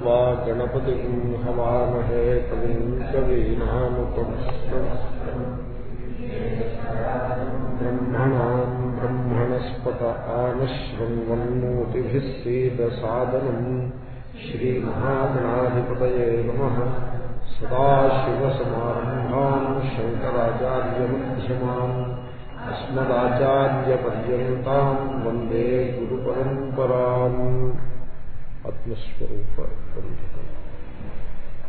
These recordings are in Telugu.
त्वा गणपतिम् हवामहे कविम् कवीनामुपमश्रम् ब्रह्मणाम् ब्रह्मणस्पत आनश्रृण्वन्मूतिभिः सीदसादनम् श्रीमहागणाधिपतये नमः सदाशिवसमारम्भाम् शङ्कराचार्यमध्यमाम् अस्मदाचार्यपर्यन्ताम् वन्दे गुरुपरम्पराम् ఆత్మస్వరూప బంధకం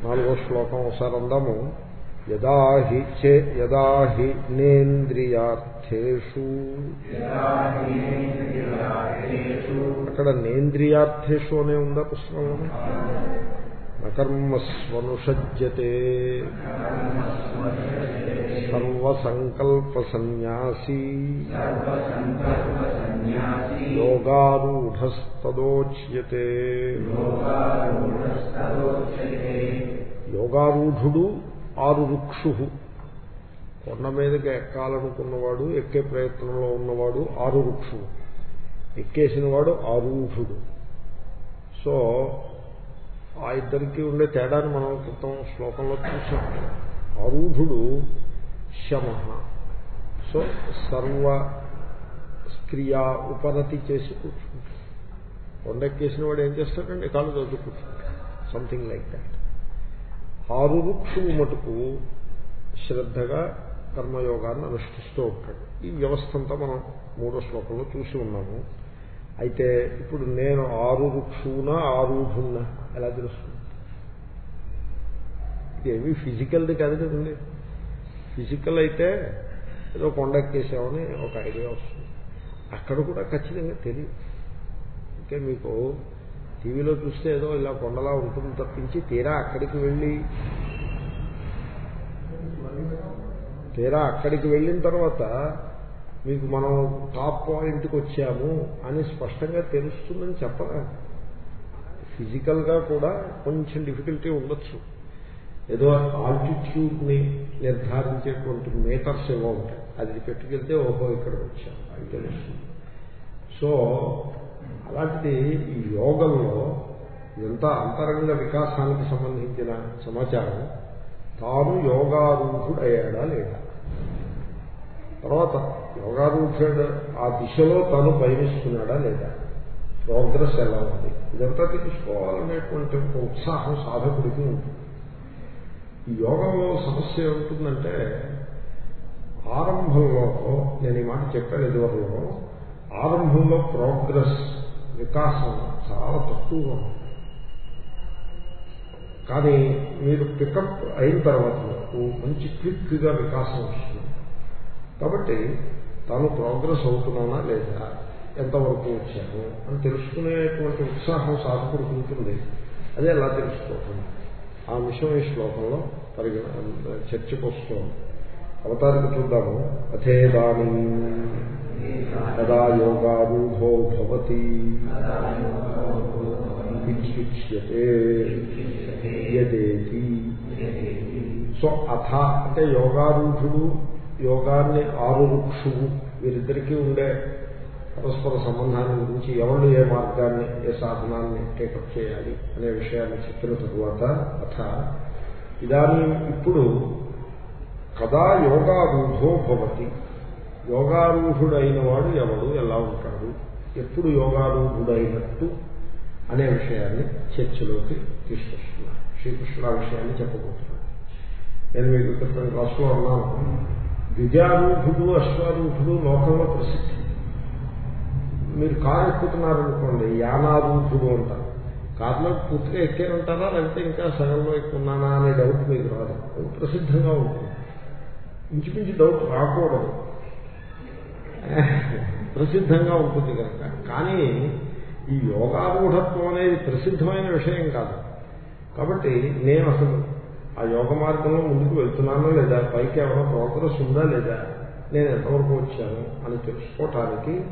నాలుగో శ్లోకం ఒకసారి అందాము. యదా హి చే యదా హి నేంద్రియార్థేషు. అక్కడ నేంద్రియార్థేషు అనే ఉందా పుస్తకంలో నకర్మస్వనుషజ్యతే సర్వసంకల్ప సన్యాసీ యోగారూఢస్తదోచ్యతే యోగారూఢుడు ఆరు రుక్షు కొండ మీదకి ఎక్కాలనుకున్నవాడు ఎక్కే ప్రయత్నంలో ఉన్నవాడు ఆరు రుక్షు ఎక్కేసిన ఆరూఢుడు. సో ఆ ఇద్దరికి ఉండే తేడాన్ని మనం క్రితం శ్లోకంలో చూసాం అరూఢుడు శమ. సో సర్వ క్రియా ఉపనతి చేసి కూర్చుంటాడు. కొండెక్కేసిన వాడు ఏం చేస్తాడండి? కాళ్ళు చదువు కూర్చుంటాడు. సంథింగ్ లైక్ దాట్ ఆరు రుక్షువు మటుకు శ్రద్ధగా కర్మయోగాన్ని అనుష్ఠిస్తూ ఉంటాడు. ఈ వ్యవస్థ అంతా మనం మూడో శ్లోకంలో చూసి ఉన్నాము. అయితే ఇప్పుడు నేను ఆరు రుక్షువునా ఆరూఢున్నా ఎలా తెలుస్తుంది? ఇదేమీ ఫిజికల్ది కాదు కదండి. ఫిజికల్ అయితే ఏదో కొండెక్కేసామని ఒక ఐడియా వస్తుంది. అక్కడ కూడా ఖచ్చితంగా తెలియదు. అంటే మీకు టీవీలో చూస్తే ఏదో ఇలా కొండలా ఉంటుంది తప్పించి తీరా అక్కడికి వెళ్ళి తీరా అక్కడికి వెళ్ళిన తర్వాత మీకు మనం టాప్ పాయింట్కి వచ్చాము అని స్పష్టంగా తెలుస్తుందని చెప్పలేము. ఫిజికల్గా కూడా కొంచెం డిఫికల్టీ ఉండొచ్చు. ఏదో ఆల్టిట్యూడ్ని నిర్ధారించేటువంటి మీటర్స్ ఏవో ఉంటాయి. అది పెట్టుకెళ్తే ఓహో ఇక్కడ వచ్చాం. అది తెలుస్తుంది. సో అలాంటిది ఈ యోగంలో ఎంత అంతరంగ వికాసానికి సంబంధించిన సమాచారం తాను యోగారూఢుడు అయ్యాడా లేదా? తర్వాత యోగారూఢుడు ఆ దిశలో తాను పయనిస్తున్నాడా లేదా? ప్రోగ్రెస్ ఎలా ఉంది? ఇదంతా తెలుసుకోవాలనేటువంటి ఒక ఉత్సాహం సాధకుడికి ఉంటుంది. ఈ యోగంలో సమస్య ఏమిటిందంటే ఆరంభంలో నేను ఈ మాట చెప్పాను ఇదివరలో ఆరంభంలో ప్రోగ్రెస్ వికాసం చాలా తక్కువగా ఉంది కానీ మీరు పికప్ అయిన తర్వాత మంచి క్విక్గా వికాసం వస్తుంది. కాబట్టి తాను ప్రోగ్రెస్ అవుతున్నానా లేదా ఎంతవరకు వచ్చాను అని తెలుసుకునేటువంటి ఉత్సాహం సాధకుడికి ఉంటుంది. అది ఎలా తెలుసుకోవటం? ఆ విషయం ఈ శ్లోకంలో పరిగణ చర్చకు వస్తుంది. అవతారికి చూద్దాము. అథేదాని. కదా యోగారూఢో భవతి. విచ్యుచ్యతే యదేతి. సో అథ అంటే యోగారూఢుడు యోగాన్ని ఆరురుక్షువు. వీరిద్దరికీ ఉండే పరస్పర సంబంధాన్ని గురించి ఎవరు ఏ మార్గాన్ని ఏ సాధనాన్ని టేకప్ చేయాలి అనే విషయాన్ని చెప్పిన తరువాత అథ ఇదానీ ఇప్పుడు కదా యోగారూఢో భవతి. యోగారూఢుడైన వాడు ఎవడు ఎలా ఉంటాడు ఎప్పుడు యోగారూఢుడైనట్టు అనే విషయాన్ని చర్చలోకి తీసుకొస్తున్నాను శ్రీకృష్ణుడు ఆ విషయాన్ని చెప్పబోతున్నాడు. నేను మీకు క్రితం క్లాస్లో అన్నాను. గజారూఢుడు అశ్వారూఢుడు లోకంలో ప్రసిద్ధి. మీరు కారు ఎక్కుతున్నారనుకోండి యానారూఢుడు అంటారు. కారులో పూర్తిగా ఎక్కారంటారా లేకపోతే ఇంకా సగంలో ఎక్కున్నానా అనే డౌట్ మీకు రాదు. అది ప్రసిద్ధంగా ఉంటుంది. ఇంచుమించు డౌట్ రాకూడదు. ప్రసిద్ధంగా ఉంటుంది కనుక. కానీ ఈ యోగారూఢత్వం అనేది ప్రసిద్ధమైన విషయం కాదు. కాబట్టి నేను అసలు ఆ యోగ మార్గంలో ముందుకు వెళ్తున్నానో లేదా పైకి ఏమైనా ప్రోగ్రెస్ ఉందా లేదా నేను ఎంతవరకు వచ్చాను అని తెలుసుకోవటానికి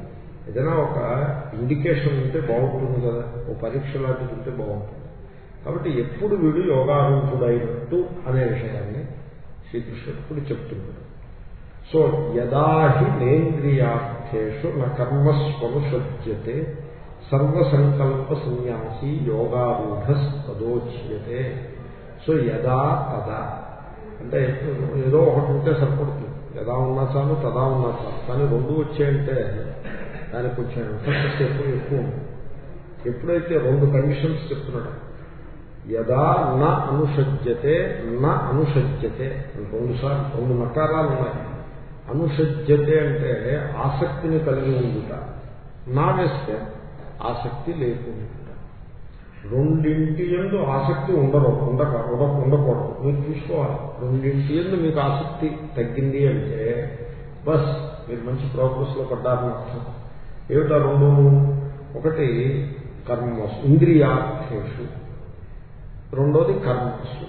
ఏదైనా ఒక ఇండికేషన్ ఉంటే బాగుంటుంది కదా. ఓ పరీక్ష లాంటిది ఉంటే బాగుంటుంది. కాబట్టి ఎప్పుడు వీడు యోగారూఢుడైనట్టు అనే విషయాన్ని శ్రీకృష్ణుడు చెప్తున్నాడు. సో యదాహి నేంద్రియార్థేషు న కర్మస్వనుషజ్యతే సర్వసంకల్ప సన్యాసి యోగారూఢ పదోచ్యతే సో యదా తదా. అంటే ఏదో ఒకటి ఉంటే సరిపడుతుంది. యదా ఉన్నా చాలు తదా ఉన్నా చాలు. కానీ రెండు వచ్చాయంటే దానికి కొంచెం ఎంఫోసిస్ ఎక్కువ ఎక్కువ ఉంది. ఎప్పుడైతే రెండు కండిషన్స్ చెప్తున్నాడు యదా న అనుషజ్యతే న అనుషజ్యతే రెండు సార్లు రెండు నకారాలు ఉన్నాయి. అనుషజ్యతే అంటే ఆసక్తిని కలిగి ఉండుట. నా వేస్తే ఆసక్తి లేకుండా. రెండింటి ఎందు ఆసక్తి ఉండరు ఉండక ఉండకూడదు. మీరు చూసుకోవాలి. రెండింటి ఎందు మీకు ఆసక్తి తగ్గింది అంటే బస్ మీరు మంచి ప్రోగ్రెస్లో పడ్డారని అర్థం. ఏమిటా రెండు? ఒకటి కర్మస్ ఇంద్రియార్థేషు. రెండోది కర్మసు.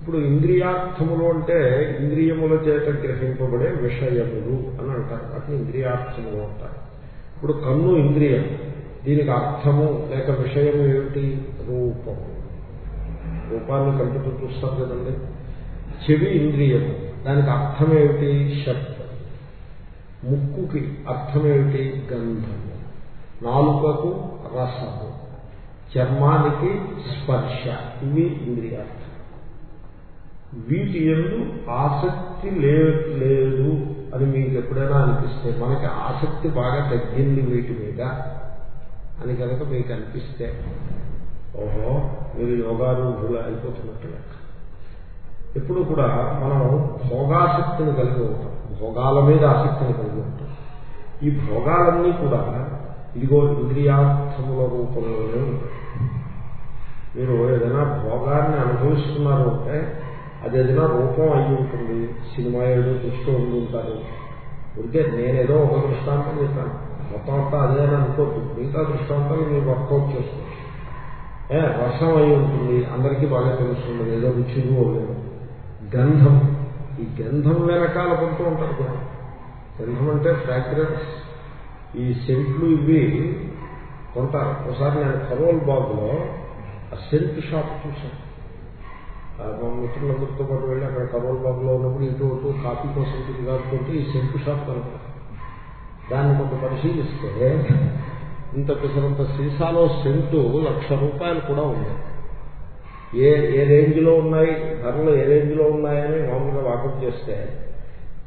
ఇప్పుడు ఇంద్రియార్థములు అంటే ఇంద్రియముల చేత గ్రహింపబడే విషయములు అని అంటారు. వాటిని ఇంద్రియార్థములు అంటారు. ఇప్పుడు కన్ను ఇంద్రియం దీనికి అర్థము లేక విషయము ఏమిటి? రూపము రూపాన్ని కంటితో చూస్తారు కదండి. చెవి ఇంద్రియము. దానికి అర్థం ఏమిటి? శబ్దం. ముక్కుకి అర్థం ఏమిటి? గంధము. నాలుకకు రసము. చర్మానికి స్పర్శ. ఇవి ఇంద్రియార్థం. వీటి ఎందు ఆసక్తి లేదు. అని మీకు ఎప్పుడైనా అనిపిస్తే మనకి ఆసక్తి బాగా తగ్గింది వీటి మీద. అని కనుక మీకు అనిపిస్తే ఓహో మీరు యోగారూఢులు అయిపోతున్నట్టు లెక్క ఎప్పుడు కూడా మనం భోగాసక్తిని కలిగి ఉంటాం. భోగాల మీద ఆసక్తిని కలిగి ఉంటాం. ఈ భోగాలన్నీ కూడా ఇదిగో ఇంద్రియార్థముల రూపంలోనే ఉంటాయి. మీరు ఏదైనా భోగాన్ని అనుభవిస్తున్నారు అంటే అది ఏదైనా రూపం అయి ఉంటుంది. సినిమా ఏదో చూస్తూ ఉండి ఉంటారు. ఉంటే నేనేదో ఒక దృష్టాంతం చెప్పాను మొత్తం అంతా అదే అని అనుకోవద్దు మిగతా దృష్టాంతాలు మీరు వర్కౌట్ చేసుకోవచ్చు. ఏ వర్షం అయి ఉంటుంది. అందరికీ బాగా తెలుస్తుంది. ఏదో రుచిగా లేదు. గంధం. ఈ గంధం వెనకాల పడుతూ ఉంటారు కూడా. గంధం అంటే ఫ్రాగ్రెన్స్ ఈ సెంట్లు ఇవి కొంటారు. ఒకసారి నేను కరోల్ బాబులో ఆ సెంట్ షాప్ చూశాను. మా మిత్రులందరితో పాటు వెళ్ళి అక్కడ కరోల్ బాబులో ఉన్నప్పుడు ఇటు అటు కాఫీ కోసం తిరిగి ఈ సెంట్ షాప్ కనుక దాన్ని కొంత పరిశీలిస్తే ఇంత పిసరంత సీసాలో సెంటు లక్ష రూపాయలు కూడా ఉంది ఏ ఏ రేంజ్లో ఉన్నాయి? ధరలు ఏ రేంజ్లో ఉన్నాయని మామూలుగా వాకప్ చేస్తే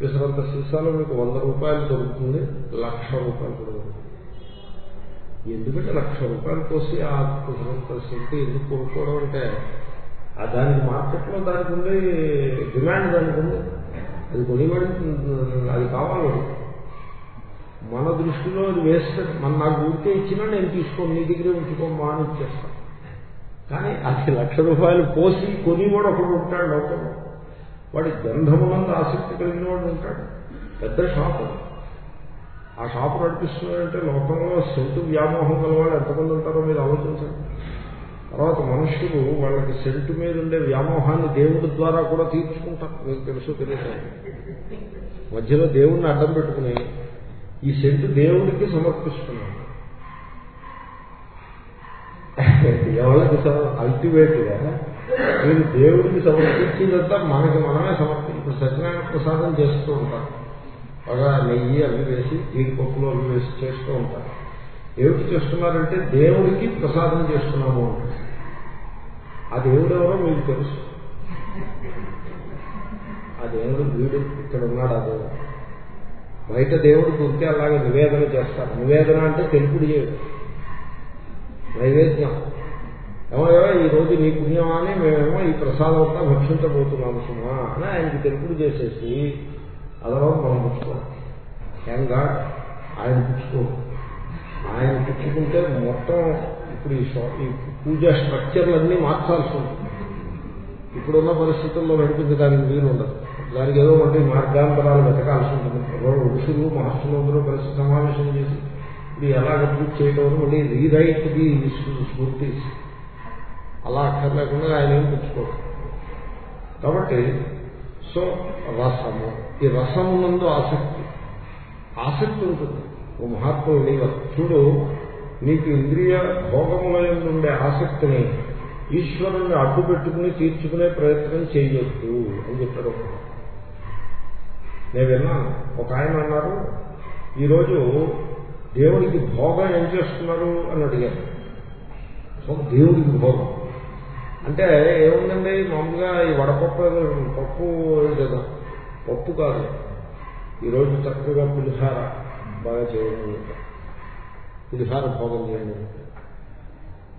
పిసరంత సీసాలో మీకు వంద రూపాయలు దొరుకుతుంది లక్ష రూపాయలు కూడా దొరుకుతుంది. ఎందుకంటే లక్ష రూపాయలు పోసి ఆ పిసరంత సెంటు ఎందుకు కొనుక్కోవడం అంటే ఆ దానికి మార్కెట్లో దానికి ఉండే డిమాండ్ దానికి ఉంది. అది కొనివాడి అది కావాలి. మన దృష్టిలో అది వేస్ట్. మన నాకు ఊరికే ఇచ్చినా నేను తీసుకోను నీ దగ్గరే ఉంచుకోమా అని ఇచ్చేస్తాను కానీ అది లక్ష రూపాయలు పోసి కొని కూడా ఒకడు ఉంటాడు లోపల. వాడి గంధములందు ఆసక్తి కలిగిన వాడు ఉంటాడు. పెద్ద షాపు ఆ షాపు నడిపిస్తున్నాడంటే లోకంలో సెంటు వ్యామోహం గల వాళ్ళు ఎంతమంది ఉంటారో మీరు ఆలోచించండి. తర్వాత మనుషులు వాళ్ళకి సెంటు మీద ఉండే వ్యామోహాన్ని దేవుడి ద్వారా కూడా తీర్చుకుంటారు. మీకు తెలుసు తెలియదు. మధ్యలో దేవుణ్ణి అడ్డం పెట్టుకుని ఈ సెంటు దేవుడికి సమర్పిస్తున్నాము ఎవరికి అల్టిమేట్గా మీరు దేవుడికి సమర్పించిందంతా మనకి మనమే సమర్పించి సత్యనారాయణ ప్రసాదం చేస్తూ ఉంటారు బాగా నెయ్యి అవి వేసి జీడిపప్పులు అవి వేసి చేస్తూ ఉంటారు ఏమిటి చేస్తున్నారంటే దేవుడికి ప్రసాదం చేస్తున్నాము ఆ దేవుడు ఎవరో మీకు తెలుసు. ఆ దేవుడు వీడు ఇక్కడ ఉన్నాడు ఆ దేవుడు. బయట దేవుడు ఉంటే అలాగే నివేదన చేస్తారు. నివేదన అంటే తెలుపుడు చేయడం. నైవేద్యం. ఏమయ్యో ఈ రోజు నీ పుణ్యమా అని మేమేమో ఈ ప్రసాదం అంతా భక్షించబోతున్నాము సుమా అని ఆయనకి తెలుపుడు చేసేసి అదలో మనం పుచ్చుకోవాలి. హ్యాంగా ఆయన పుచ్చుకోడు. ఆయన పుచ్చుకుంటే మొత్తం ఇప్పుడు ఈ పూజ ఈ పూజా స్ట్రక్చర్లన్నీ మార్చాల్సి ఉంటుంది. ఇప్పుడున్న పరిస్థితుల్లో నడిపించడానికి వీలు ఉండదు దానికి ఏదో ఒకటి మార్గాంతరాలు వెతకాల్సి ఉంటుంది. ఎవరో ఋషులు మహర్షులు అందరూ కలిసి సమావేశం చేసి ఇది ఎలా పూర్తి చేయడం మళ్ళీ రీరైట్ ది స్ఫూర్తి అలా అక్కర్లేకుండా ఆయన ఏం పుచ్చుకోడు కాబట్టి సో రసము. ఈ రసమునందు ఆసక్తి. ఆసక్తి ఉంటుంది. ఓ మహాత్ముడు నీ చూడు నీకు ఇంద్రియ భోగముల ఉండే ఆసక్తిని ఈశ్వరుణ్ణి అడ్డు పెట్టుకుని తీర్చుకునే ప్రయత్నం చేయొద్దు అని చెప్పారు నేను విన్నాను. ఒక ఆయన అన్నారు ఈరోజు దేవుడికి భోగం ఏం చేస్తున్నారు? అని అడిగారు. సో దేవుడికి భోగం. అంటే ఏముందండి? మామూలుగా ఈ వడపప్పు పప్పు కదా. పప్పు కాదు. ఈరోజు చక్కగా పులిహార బాగా చేయండి పులిహార భోగం చేయండి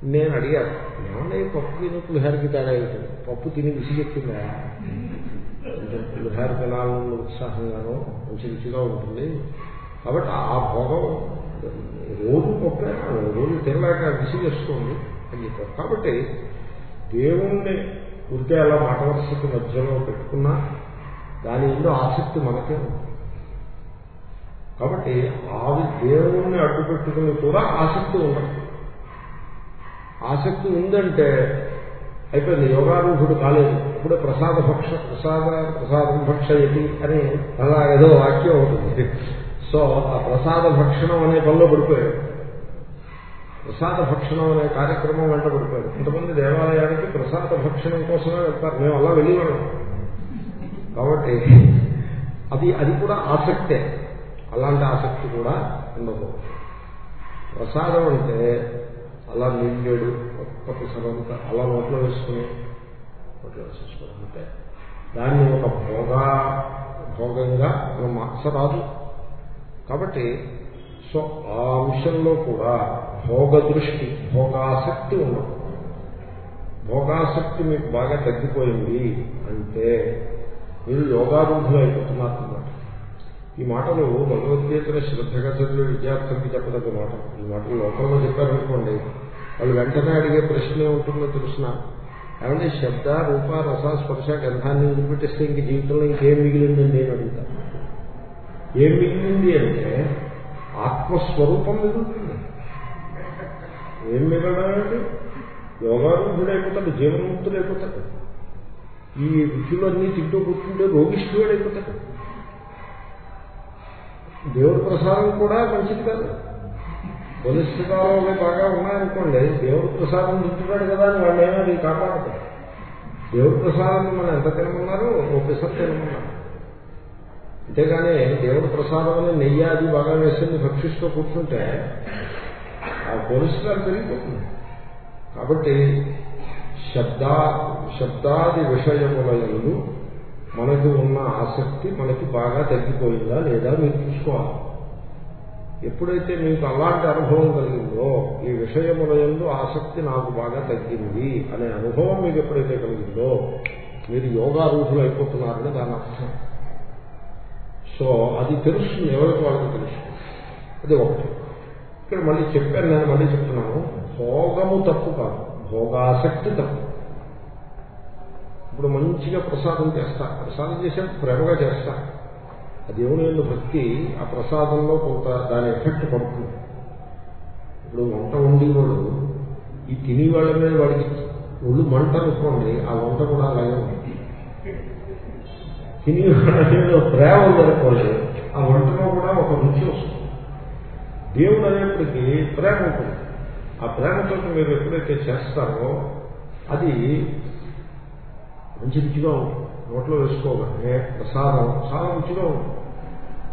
నేను అడిగాను ఏమన్నా పప్పు తిని పులిహారకి తేడా ఏంటి? పప్పు తిని విసిగెత్తుందా కొంచెం పులిహార తినాలన్న మంచి రుచిగా ఉంటుంది. కాబట్టి ఆ భోగం రోజు గొప్ప రోజు తినలేక విసిగేస్తుంది అని చెప్పారు. కాబట్టి దేవుణ్ణి ఉంటే అలా మాట వరుసకి మధ్యలో పెట్టుకున్నా దాని ఎందు ఆసక్తి మనకే ఉంది. కాబట్టి ఆ దేవుణ్ణి అడ్డు పెట్టుకుని కూడా ఆసక్తి ఉండదు. ఆసక్తి ఉందంటే అయిపోయింది. యోగారూఢుడు కాలేదు. అప్పుడే ప్రసాద భక్ష ప్రసాద ప్రసాదం భక్షయతి అని అలా ఏదో వాక్యం ఉంటుంది. సో ఆ ప్రసాద భక్షణం అనే పనిలో పడిపోయాడు. ప్రసాద భక్షణం అనే కార్యక్రమం వెంట పడిపోయాడు. కొంతమంది దేవాలయానికి ప్రసాద భక్షణం కోసమే వెళ్తారు. మేము అలా వెళ్ళేవాళ్ళం. కాబట్టి అది అది కూడా ఆసక్తే. అలాంటి ఆసక్తి కూడా ఉండదు. ప్రసాదం అంటే అలా నిండేడు ఒక్క సరంత అలా నోట్లో వేసుకుని నోట్లో అంటే దాన్ని ఒక భోగా భోగంగా మనం మార్చరాదు. కాబట్టి సో ఆ అంశంలో కూడా భోగ దృష్టి భోగాసక్తి ఉండదు భోగాసక్తి మీకు బాగా తగ్గిపోయింది అంటే మీరు యోగారూఢులు అయిపోతున్నారు. అన్నమాట ఈ మాటలు భగవద్గీతను శ్రద్ధగా చదివే విద్యార్థులకి చెప్పదగ్గ మాట ఈ మాటలు లోకంలో చెప్పారనుకోండి వాళ్ళు వెంటనే అడిగే ప్రశ్న ఏముంటుందో తెలిసిన ఏమంటే శబ్ద రూప రస స్పర్శ గంధాన్ని వదిలిపెట్టేస్తే ఇంక జీవితంలో ఇంకేం మిగిలిందండి నేను అడుగుతాను ఏం మిగిలింది అంటే ఆత్మస్వరూపం మిగులుతుంది. ఏం మిగలడానికి యోగారూఢుడైపోతాడు జీవన్ముక్తుడైపోతాడు ఈ రుచులన్నీ తింటూ కూర్చుంటే రోగిష్ఠుడైపోతాడు దేవుడి ప్రసాదం కూడా మంచిది కాదు. కొలిస్ట్రాల్ బాగా ఉన్నాయనుకోండి దేవుడు ప్రసాదం తింటున్నాడు కదా అని వాళ్ళు ఏమో అది కాపాడతారు. దేవుడు ప్రసాదం మనం ఎంత తినమన్నారు ఓ పిసర్ తినమన్నారు. అంతేగాని దేవుడు ప్రసాదం అని నెయ్యి అది బాగా వేసింది భక్షిస్తూ కూర్చుంటే ఆ కొలిస్ట్రాల్ పెరిగిపోతుంది. కాబట్టి శబ్దా శబ్దాది విషయములందు మనకి ఉన్న ఆసక్తి మనకి బాగా తగ్గిపోయిందా లేదా మీరు చూసుకోవాలి. ఎప్పుడైతే మీకు అలాంటి అనుభవం కలిగిందో ఈ విషయములందు ఆసక్తి నాకు బాగా తగ్గింది అనే అనుభవం మీకు ఎప్పుడైతే కలిగిందో మీరు యోగారూఢులు అయిపోతున్నారని దాని అర్థం. సో అది తెలుస్తుంది ఎవరికి వాళ్ళకి తెలుస్తుంది అది ఒకటి. ఇక్కడ మళ్ళీ చెప్పాను నేను మళ్ళీ చెప్తున్నాను. భోగము తప్పు కాదు. భోగాసక్తి తప్పు. ఇప్పుడు మంచిగా ప్రసాదం చేస్తా. ప్రసాదం చేసే ప్రేమగా చేస్తా. ఆ దేవుని యొక్క భక్తి ఆ ప్రసాదంలో కొంత దాని ఎఫెక్ట్ పడుతుంది. ఇప్పుడు వంట వండేవాడు ఈ తిని వాళ్ళ మీద వాడికి ఒళ్ళు మంట అనుకోండి ఆ వంట కూడా అలాగే ఉంటుంది. తిని వాళ్ళ మీద ప్రేమ ఉందనుకోండి ఆ వంటలో కూడా ఒక రుచి వస్తుంది. దేవుడు అనేప్పటికీ ప్రేమ ఉంటుంది. ఆ ప్రేమతో మీరు ఎప్పుడైతే చేస్తారో అది మంచి రుచిగా ఉంటుంది. నోట్లో వేసుకోగానే ప్రసాదం చాలా రుచిగా ఉంటుంది.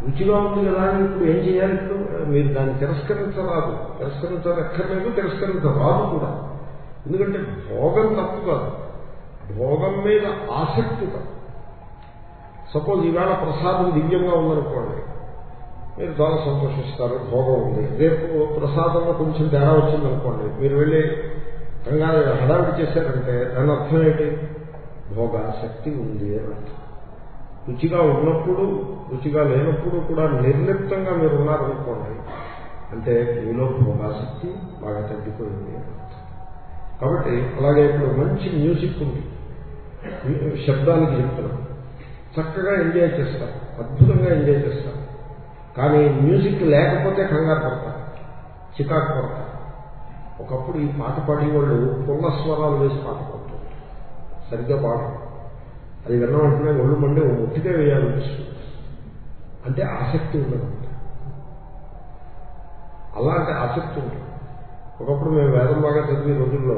రుచిగా ఉంది కదా అని ఇప్పుడు ఏం చేయాలి? ఇప్పుడు మీరు దాన్ని తిరస్కరించరాదు. తిరస్కరించక్కర్లేదు తిరస్కరించరాదు కూడా. ఎందుకంటే భోగం తప్పు కాదు. భోగం మీద ఆసక్తి కాదు. సపోజ్ ఈవేళ ప్రసాదం దివ్యంగా ఉందనుకోండి మీరు చాలా సంతోషిస్తారు భోగం ఉంది. రేపు ప్రసాదంలో కొంచెం తేడా వచ్చిందనుకోండి మీరు వెళ్ళి కంగారు హడావిడి చేశారంటే దాని అర్థం ఏంటి? భోగాసక్తి ఉంది అని అర్థం. రుచిగా ఉన్నప్పుడు రుచిగా లేనప్పుడు కూడా నిర్లిప్తంగా మీరు ఉన్నారనుకోండి అంటే మీలో భోగాసక్తి బాగా తగ్గిపోయింది అని అర్థం. కాబట్టి అలాగే ఇప్పుడు మంచి మ్యూజిక్ ఉంది. శబ్దానికి చెప్తున్నాం. చక్కగా ఎంజాయ్ చేస్తారు. అద్భుతంగా ఎంజాయ్ చేస్తారు. కానీ మ్యూజిక్ లేకపోతే కంగారు పడతారు. చికాకు పడతారు. ఒకప్పుడు ఈ పాట పాడేవాళ్ళు పుల్ల స్వరాలు వేసి పాట పాడుతారు సరిగ్గా పాడరు. అది విన్న వెంటనే ఒళ్ళు మండి ఓ ముట్టిగా వేయాలనిపిస్తుంది అంటే ఆసక్తి ఉండదంట అలాంటి ఆసక్తి ఉంటుంది. ఒకప్పుడు మేము వేదం బాగా చదివే రోజుల్లో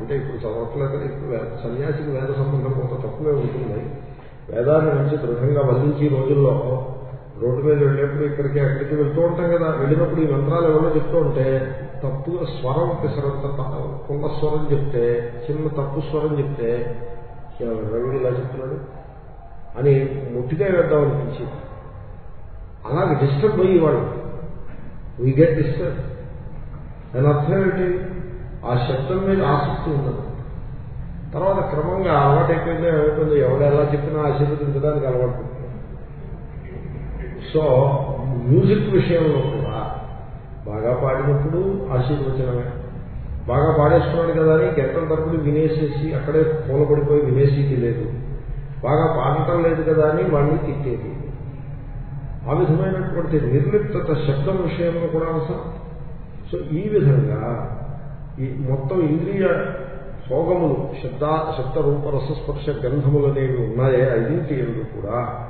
అంటే ఇప్పుడు చదవట్లేదు ఇప్పుడు వేద- సన్యాసికి వేద సంబంధం కొంత తక్కువే ఉంటుంది. వేదాన్ని నుంచి దృఢంగా వదిలించి రోజుల్లో రోడ్డు మీద వెళ్ళేప్పుడు ఇక్కడికి అక్కడికి వెళ్తూ ఉంటాం కదా. వెళ్ళినప్పుడు ఈ మంత్రాలు ఎవరో చెప్తూ ఉంటే తప్పు స్వరం పిసరంత కుండ స్వరం చెప్తే చిన్న తప్పు స్వరం చెప్తే రవి ఇలా చెప్తున్నాడు? అని ముట్టిగా వేద్దాం అనిపించింది అలాగే డిస్టర్బ్ అయ్యి వీ గెట్ డిస్టర్బ్ దాని అర్థం ఏమిటి? ఆ శబ్దం మీద ఆసక్తి ఉన్నది. తర్వాత క్రమంగా అలవాటైపోయిందో ఏమైపోయిందో ఎవడు ఎలా చెప్పినా ఆశీర్వదించడానికి అలవాటు సో మ్యూజిక్ విషయంలో కూడా బాగా పాడినప్పుడు ఆశీర్వచనమే. బాగా పాడేస్తున్నాడు కదా అని గంటల తప్పులు వినేసేసి అక్కడే పూలపడిపోయి వినేసేది లేదు. బాగా పాడటం లేదు కదా అని వాడిని తిట్టేది. ఆ విధమైనటువంటి నిర్లిప్త శబ్దం విషయంలో కూడా అవసరం. సో ఈ విధంగా ఈ మొత్తం ఇంద్రియ భోగములు శబ్ద శబ్ద రూప రసస్పర్శ గంధములు అనేవి ఉన్నాయే ఐదింటి ఎందు కూడా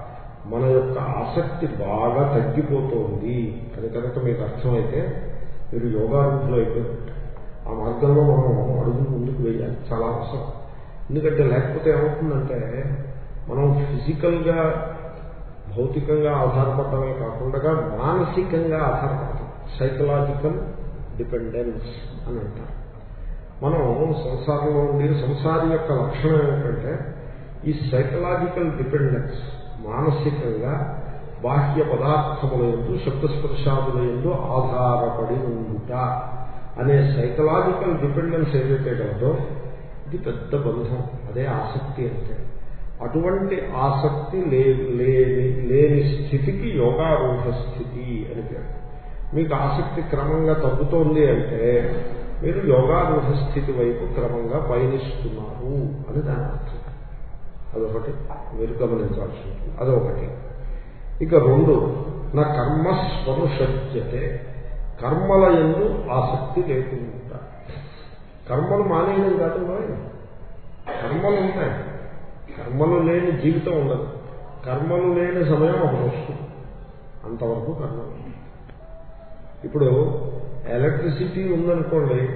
మన యొక్క ఆసక్తి బాగా తగ్గిపోతోంది. అది కనుక మీకు అర్థమైతే మీరు యోగారూఢులు అయిపోయినట్టు ఆ మార్గంలో మనం అడుగులు ముందుకు వేయాలి చాలా అవసరం. ఎందుకంటే లేకపోతే ఏమవుతుందంటే మనం ఫిజికల్గా భౌతికంగా ఆధారపడటమే కాకుండా మానసికంగా ఆధారపడతాం. సైకలాజికల్ డిపెండెన్స్ అని అంటారు. మనం సంసారంలో ఉండి సంసారం యొక్క లక్షణం ఏమిటంటే ఈ సైకలాజికల్ డిపెండెన్స్ మానసికంగా బాహ్య పదార్థముల ఎందు శబ్దస్పర్శాదుల ఎందు ఆధారపడి ఉంటా అనే సైకలాజికల్ డిపెండెన్స్ ఏదైతే కలదో ఇది పెద్ద బంధం అదే ఆసక్తి అంటే. అటువంటి ఆసక్తి లేని లేని స్థితికి యోగారూఢ స్థితి అని పేరు. మీకు ఆసక్తి క్రమంగా తగ్గుతోంది అంటే మీరు యోగారూఢ స్థితి వైపు క్రమంగా పయనిస్తున్నారు అని దాని అర్థం. అదొకటి మీరు గమనించాల్సి ఉంటుంది అదొకటి. ఇక రెండు నా కర్మ స్వనుషజ్యతే కర్మల ఎందు ఆసక్తి లేకుండా కర్మలు మానేయడం కాదు కర్మలు ఉంటాయి. కర్మలు లేని జీవితం ఉండదు. కర్మలు లేని సమయం ఒకటి వస్తుంది. అంతవరకు కర్మలు ఇప్పుడు ఎలక్ట్రిసిటీ ఉందనుకోండి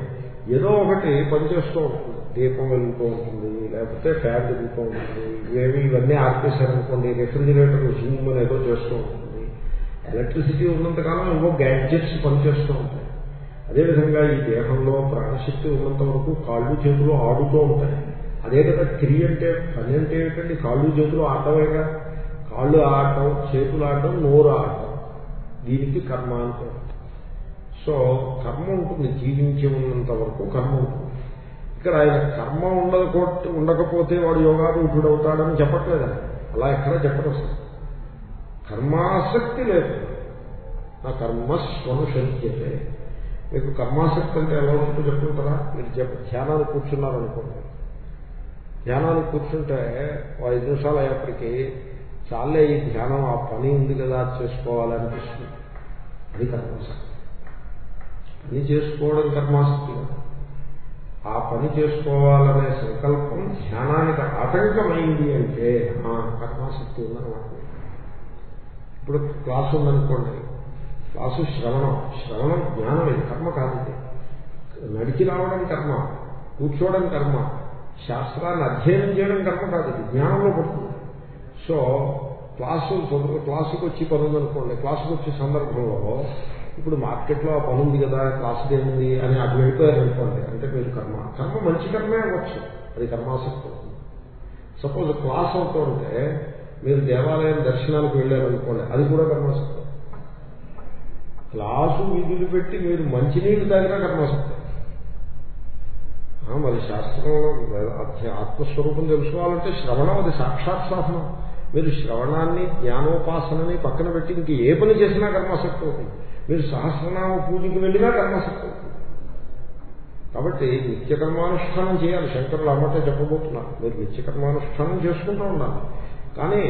ఏదో ఒకటి పనిచేస్తూ ఉంటుంది. దీపం వెలుగుతూ ఉంటుంది లేకపోతే ఫ్యాన్ తిరుగుతూ ఉంటుంది. ఇవేమి ఇవన్నీ ఆర్పేశారనుకోండి రెఫ్రిజిరేటర్ జూమ్ ఏదో చేస్తూ ఉంటుంది. ఎలక్ట్రిసిటీ ఉన్నంతకాలం ఏవో గ్యాడ్జెట్స్ పనిచేస్తూ ఉంటాయి. అదేవిధంగా ఈ దేహంలో ప్రాణశక్తి ఉన్నంత వరకు కాళ్ళు చేతులు ఆడుతూ ఉంటాయి. అదే కదా క్రియ అంటే పని అంటే ఏమిటండి? కాళ్ళు చేతులు ఆడటమేగా? కాళ్ళు ఆడటం చేతులు ఆడటం నోరు ఆడటం. దీనికి కర్మ అంటే సో కర్మ ఉంటుంది. జీవించి ఉన్నంత వరకు కర్మ ఉంటుంది. ఇక్కడ ఆయన కర్మ ఉండకో ఉండకపోతే వాడు యోగారూఢుడు అవుతాడని చెప్పట్లేదు? అలా ఎక్కడ చెప్పడం కర్మాసక్తి లేదు. నా కర్మ స్వనుషంత్యతే మీకు కర్మాసక్తి అంటే ఎలా ఉంటుందో చెప్పుకుంటారా మీరు చెప్ప ధ్యానాన్ని కూర్చున్నారనుకోండి. ధ్యానాన్ని కూర్చుంటే ఐదు నిమిషాలు అయ్యేప్పటికీ చాలే ఈ ధ్యానం ఆ పని ఉంది కదా చేసుకోవాలనిపిస్తుంది. అది కర్మాసక్తి. పని చేసుకోవడం కర్మాసక్తి ఆ పని చేసుకోవాలనే సంకల్పం ధ్యానానికి ఆటంకమైంది అంటే కర్మాసక్తి ఉందన్నమాట. ఇప్పుడు క్లాస్ ఉందనుకోండి క్లాసు శ్రవణం. శ్రవణం జ్ఞానం ఇది కర్మ కాదు నడిచి రావడం కర్మ కూర్చోవడం కర్మ శాస్త్రాన్ని అధ్యయనం చేయడం కర్మ కాదు ఇది. జ్ఞానంలో పడుతుంది. సో క్లాసు క్లాసుకు క్లాసుకి వచ్చి పని ఉందనుకోండి క్లాసుకు వచ్చే సందర్భంలో ఇప్పుడు మార్కెట్లో ఆ పని ఉంది కదా క్లాసుకి ఏముంది అని అటు వెళ్ళిపోయారు అనుకోండి అంటే మీరు కర్మ. కర్మ మంచి కర్మే అవ్వచ్చు. అది కర్మాసక్తి. సపోజ్ క్లాస్ అవుతుంటే మీరు దేవాలయం దర్శనానికి వెళ్ళారనుకోండి అది కూడా కర్మాసక్తి. క్లాసు విధులు పెట్టి మీరు మంచినీళ్ళు తాగినా కర్మశక్తి మరి శాస్త్రంలో ఆత్మస్వరూపం తెలుసుకోవాలంటే శ్రవణం అది సాక్షాత్ సాధనం. మీరు శ్రవణాన్ని జ్ఞానోపాసనని పక్కన పెట్టి ఇంక ఏ పని చేసినా కర్మాసక్తి అవుతుంది మీరు సహస్రనామ పూజకి వెళ్ళినా కర్మాసక్తి అవుతుంది కాబట్టి నిత్యకర్మానుష్ఠానం చేయాలి. శంకరులు అమ్మటే చెప్పబోతున్నారు. మీరు నిత్యకర్మానుష్ఠానం చేసుకుంటూ ఉండాలి. కానీ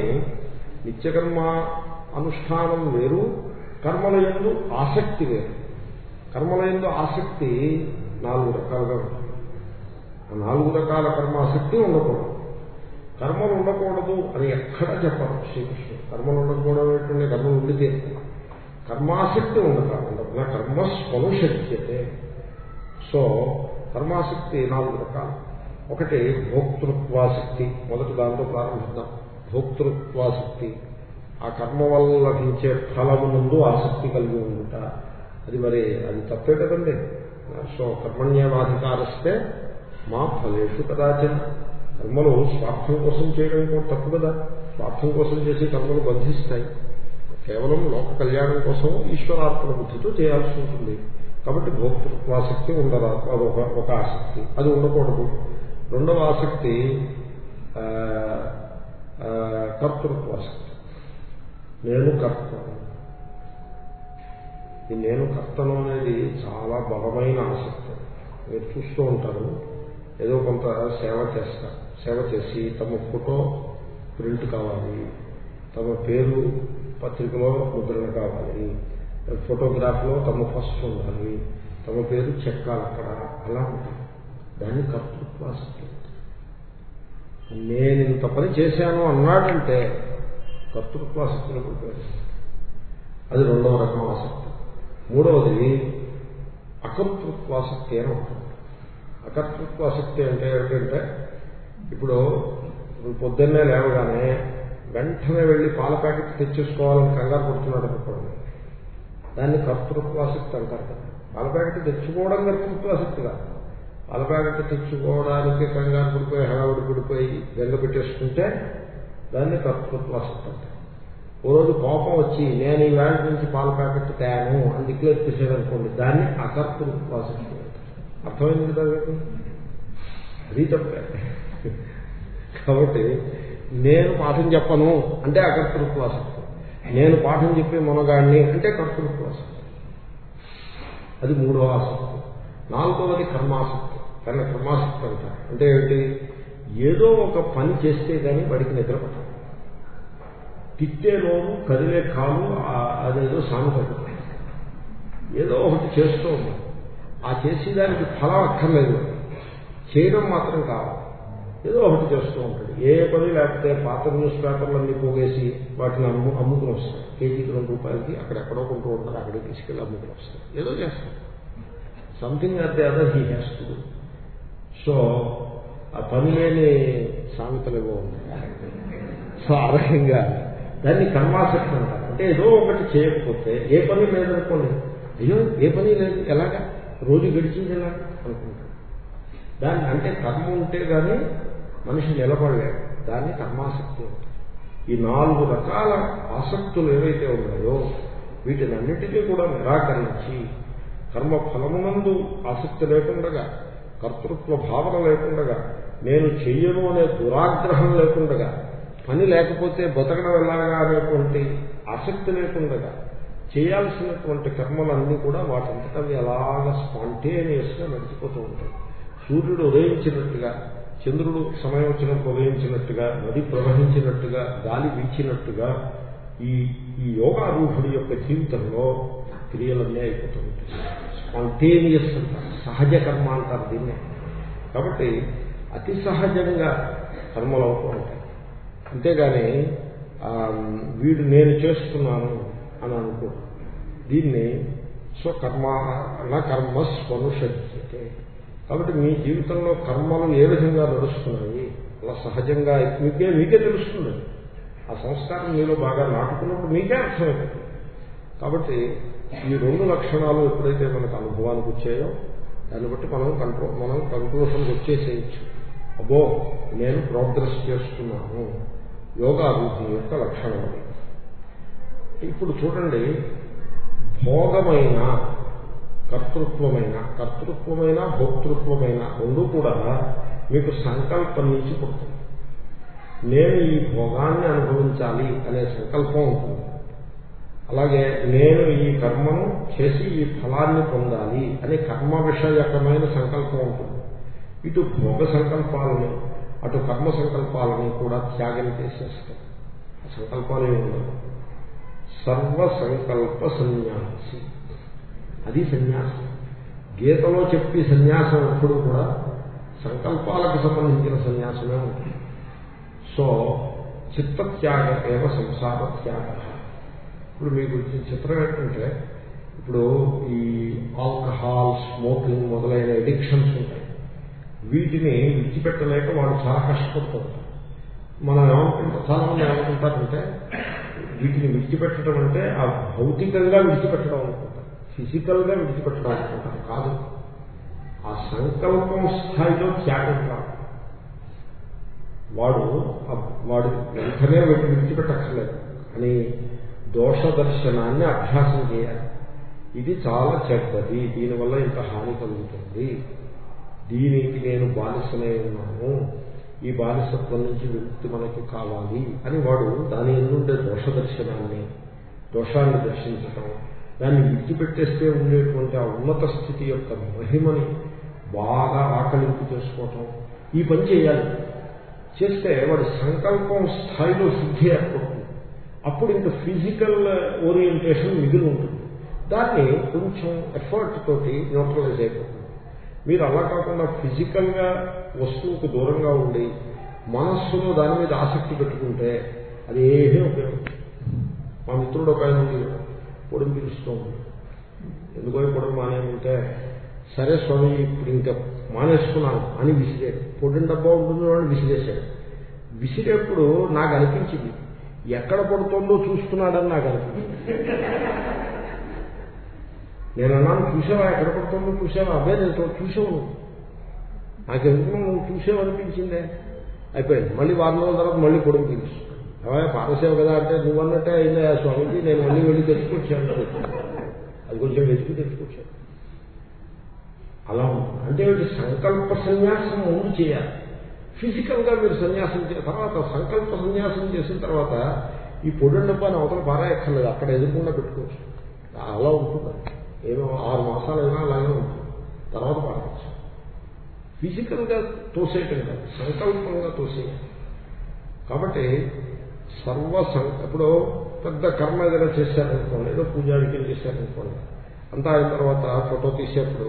నిత్యకర్మ అనుష్ఠానం వేరు కర్మల ఎందు ఆసక్తి వేరు. కర్మల ఎందు ఆసక్తి నాలుగు రకాలుగా ఉంటుంది. నాలుగు రకాల కర్మాసక్తి ఉండకూడదు. కర్మలు ఉండకూడదు అని ఎక్కడా చెప్పరు శ్రీకృష్ణుడు. కర్మలు ఉండకూడదు ఏంటంటే కర్మలు ఉండితే కర్మాసక్తి ఉండక ఉండదు కర్మ స్వనుశక్యతే సో కర్మాసక్తి నాలుగు రకాలు. ఒకటి భోక్తృత్వాసక్తి. మొదటి దాంతో ప్రారంభిద్దాం. భోక్తృత్వాసక్తి. ఆ కర్మ వల్ల లభించే ఫలమునందు ముందు ఆసక్తి కలిగి ఉంట అది మరి అది తప్పే కదండి. సో కర్మణ్యవాధికారస్తే మా ఫలేషు కదాచన కర్మలు స్వార్థం కోసం చేయడం కూడా తప్పు కదా. స్వార్థం కోసం చేసి కర్మలు బంధిస్తాయి. కేవలం లోక కళ్యాణం కోసం ఈశ్వరార్పణ బుద్ధితో చేయాల్సి ఉంటుంది. కాబట్టి భోక్తృత్వాసక్తి ఉండరాదు అదొక ఒక ఆసక్తి. అది ఉండకూడదు. రెండవ ఆసక్తి ఆ, ఆసక్తి కర్తృత్వాసక్తి. నేను కర్తను. ఈ నేను కర్తను అనేది చాలా బలమైన ఆసక్తి. మీరు చూస్తూ ఉంటారు ఏదో కొంత సేవ చేస్తారు సేవ చేసి తమ ఫోటో ప్రింట్ కావాలి తమ పేరు పత్రికలో ముద్రణ కావాలి ఫోటోగ్రాఫ్లో తమ ఫస్ట్ ఉండాలి తమ పేరు చెక్కాలి అక్కడ అలా ఉంటుంది దాన్ని కర్తృత్వాసక్తి నేను ఇంత పని చేశాను అన్నాడంటే కర్తృత్వాసక్తిలో పడిపోయాడు అది రెండవ రకం ఆసక్తి. మూడవది అకర్తృత్వాసక్తి అని ఉంటుంది అకర్తృత్వాసక్తి అంటే ఏంటంటే ఇప్పుడు పొద్దున్నే లేవగానే వెంటనే వెళ్ళి పాల ప్యాకెట్ తెచ్చేసుకోవాలని కంగారు పడుతున్నాడు అనుకోండి. దాన్ని కర్తృత్వాసక్తి అంటారు కదా. పాల ప్యాకెట్ తెచ్చుకోవడం కర్తృత్వాసక్తి కాదు. పాల ప్యాకెట్ తెచ్చుకోవడానికి కంగారు పడిపోయి హడావుడి పడిపోయి వెంగ పెట్టేసుకుంటే దాన్ని కర్తృత్వ సత్తా ఓ రోజు కోపం వచ్చి నేను ఈ వేళ నుంచి పాల ప్యాకెట్ తేను అని డిక్లేర్ చేసేదనుకోండి దాన్ని అకర్తృత్వ సత్తా అర్థమైంది కదా మీకు? అది తప్పే. కాబట్టి నేను పాఠం చెప్పను అంటే అకర్తృత్వాసక్తి నేను పాఠం చెప్పే మనగాడిని అంటే కర్తృత్వాసక్తి అది మూడవ ఆసక్తి. నాలుగవది కర్మాసక్తి. కానీ కర్మాసక్తి అంటారు. అంటే ఏమిటి ఏదో ఒక పని చేస్తే కానీ వాడికి నిద్ర పట్టదు. తిట్టే నోరు కదిలే కాలు అదేదో సామెత ఏదో ఒకటి చేస్తూ ఉన్నాం ఆ చేసేదానికి ఫలం అక్కర్లేదు. చేయడం మాత్రం కావాలి ఏదో ఒకటి చేస్తూ ఉంటాడు. ఏ పని లేకపోతే పాత న్యూస్ పేపర్లన్నీ పోగేసి వాటిని అమ్ము అమ్ముకుని వస్తాయి కేజీకి రెండు రూపాయలకి అక్కడెక్కడో కొంటూ ఉంటారు. అక్కడికి తీసుకెళ్ళి అమ్ముకుని వస్తాయి ఏదో చేస్తాడు. Something at the other he has to so ఆ పని లేని సామెతలు ఏవో సో ఆ రకంగా దాన్ని కర్మాసక్తి అంటారు. అంటే ఏదో ఒకటి చేయకపోతే ఏ పని లేదనుకోండి అయ్యో ఏ పని లేదు ఎలాగా? రోజు గడిచింది ఎలా అనుకుంటాడు దాన్ని అంటే కర్మ ఉంటే కానీ మనిషి నిలబడలేడు. దాన్ని కర్మాసక్తి అంటారు. ఈ నాలుగు రకాల ఆసక్తులు ఏవైతే ఉన్నాయో వీటినన్నిటికీ కూడా నిరాకరించి కర్మ ఫలమునందు ఆసక్తి లేకుండగా కర్తృత్వ భావన లేకుండగా నేను చెయ్యను అనే దురాగ్రహం లేకుండగా పని లేకపోతే బతకడం ఎలాగా అనేటువంటి ఆసక్తి లేకుండగా చేయాల్సినటువంటి కర్మలన్నీ కూడా వాటంతట అవి అలాగ స్పాంటేనియస్గా నడిచిపోతూ ఉంటాయి. సూర్యుడు ఉదయించినట్టుగా చంద్రుడు సమయం వచ్చినప్పుడు ఉదయించినట్టుగా నది ప్రవహించినట్టుగా గాలి వీచినట్టుగా ఈ ఈ యోగారూఢుడి యొక్క జీవితంలో క్రియలన్నీ అయిపోతూ ఉంటాయి. స్పాంటేనియస్ అంటారు సహజ కర్మ అంటారు దీన్నే. కాబట్టి అతి సహజంగా కర్మలు అవుతూ ఉంటాయి. అంతేగాని వీడు నేను చేస్తున్నాను అని అనుకో. దీన్ని సో కర్మ నా కర్మ స్వనుషజ్యతే. కాబట్టి మీ జీవితంలో కర్మలు ఏ విధంగా నడుస్తున్నాయి? అలా సహజంగా మీకే మీకే తెలుస్తుంది. ఆ సంస్కారం మీలో బాగా నాటుకున్నప్పుడు మీకే అర్థమైపోతుంది. కాబట్టి ఈ రెండు లక్షణాలు ఎప్పుడైతే మనకు అనుభవానికి వచ్చాయో దాన్ని బట్టి మనం కంట్రో మనం కంక్లూషన్కి వచ్చేసేయచ్చు. అబో నేను ప్రోగ్రెస్ చేస్తున్నాను. యోగాభివృద్ధి యొక్క లక్షణం అది. ఇప్పుడు చూడండి భోగమైన కర్తృత్వమైన కర్తృత్వమైన భోక్తృత్వమైన రెండు కూడా మీకు సంకల్పం నుంచి పుడుతుంది. నేను ఈ భోగాన్ని అనుభవించాలి అనే సంకల్పం ఉంటుంది. అలాగే నేను ఈ కర్మను చేసి ఈ ఫలాన్ని పొందాలి అనే కర్మ విషయకమైన సంకల్పం ఉంటుంది. ఇటు భోగ సంకల్పాలని అటు కర్మ సంకల్పాలని కూడా త్యాగం చేసేస్తాం. సంకల్పాలే సంకల్పాలు ఏమి ఉండవు. సర్వ సంకల్ప సన్యాసి. అది సన్యాసం. గీతలో చెప్పి సన్యాసం ఎప్పుడు కూడా సంకల్పాలకు సంబంధించిన సన్యాసమే ఉంటుంది. సో చిత్తత్యాగ ఏవ సంసార త్యాగ ఇప్పుడు మీకు చిత్రం ఏంటంటే ఇప్పుడు ఈ ఆల్కహాల్ స్మోకింగ్ మొదలైన ఎడిక్షన్స్ ఉంటాయి. వీటిని విడిచిపెట్టలేక వాళ్ళు చాలా కష్టపడుతూ మనం ఏమనుకుంటాం? చాలా మంది ఏమనుకుంటారంటే వీటిని విడిచిపెట్టడం అంటే ఆ భౌతికంగా విడిచిపెట్టడం అనుకుంటారు. ఫిజికల్గా విడిచిపెట్టడం అనుకుంటారు. కాదు. ఆ సంకల్పం స్థాయిలో త్యాగం కాదు. వాడు వాడు వెంటనే వీటిని విడిచిపెట్టక్కర్లేదు. అని దోష దర్శనాన్ని అభ్యాసం చేయాలి. ఇది చాలా చెడ్డది. దీనివల్ల ఇంత హాని కలుగుతుంది. దీనికి నేను బానిసనే ఉన్నాను. ఈ బానిసత్వం నుంచి విముక్తి మనకి కావాలి అని వాడు దాని ఎందుకంటే దోష దర్శనాన్ని దోషాన్ని దర్శించటం దాన్ని విడిచిపెట్టేస్తే ఉండేటువంటి ఆ ఉన్నత స్థితి యొక్క మహిమని బాగా ఆకలింపు చేసుకోవటం ఈ పని చేయాలి. చేస్తే వాడి సంకల్పం స్థాయిలో శుద్ధి ఏర్పడుతుంది. అప్పుడు ఇంకా ఫిజికల్ ఓరియంటేషన్ మిగిలి ఉంటుంది. దాన్ని కొంచెం ఎఫర్ట్ తోటి న్యూట్రలైజ్ అయిపోతుంది. మీరు అలా కాకుండా ఫిజికల్గా వస్తువుకు దూరంగా ఉండి మనస్సును దాని మీద ఆసక్తి పెట్టుకుంటే అది ఏమీ ఉపయోగం? మా మిత్రుడు ఒక ఆయన ఉంది పొడుగు పిలుస్తూ ఉంది ఎందుకో పొడుగు మానేమంటే సరే స్వామి ఇప్పుడు ఇంకా మానేసుకున్నాను అని విసిరాడు. పొడిన డబ్బా ఉంటుందో అని విసిరేశాడు. విసిరేప్పుడు నాకు అనిపించింది ఎక్కడ పడుతుందో చూస్తున్నాడని నాకు అనిపించింది. నేను అన్నాను చూసావా ఎక్కడ పడుతుందో చూసావా? అవే నేను చూసావు నాకెందుకు నువ్వు చూసావు అనిపించిందే అయిపోయింది. మళ్ళీ వారం రోజుల తర్వాత మళ్ళీ కొడుకు పిలుస్తాను అవే పారసేవ కదా అంటే నువ్వు అన్నట్టే అయిందా స్వామికి నేను మళ్ళీ వెళ్ళి తెచ్చుకొచ్చాను. అది కొంచెం వెతికి తెచ్చుకొచ్చాను. అలా ఉంటుంది అంటే సంకల్ప సన్యాసం ముందు చేయాలి. ఫిజికల్గా మీరు సన్యాసం చేసిన తర్వాత సంకల్ప సన్యాసం చేసిన తర్వాత ఈ పొడి డబ్బాని అవతల పారాయక్కర్లేదు. అక్కడ ఎదుర్కొండా పెట్టుకోవచ్చు. అలా ఉంటుంది. ఏమో ఆరు మాసాలు అయినా అలాగే ఉంటుంది. తర్వాత పాడవచ్చు ఫిజికల్గా తోసేయటం కాదు సంకల్పంగా తోసేయాలి కాబట్టి సర్వ సం ఇప్పుడు పెద్ద కర్మ ఏదైనా చేశారనుకోండి ఏదో పూజారికి చేశారనుకోండి అంతా అయిన తర్వాత ఫోటో తీసేప్పుడు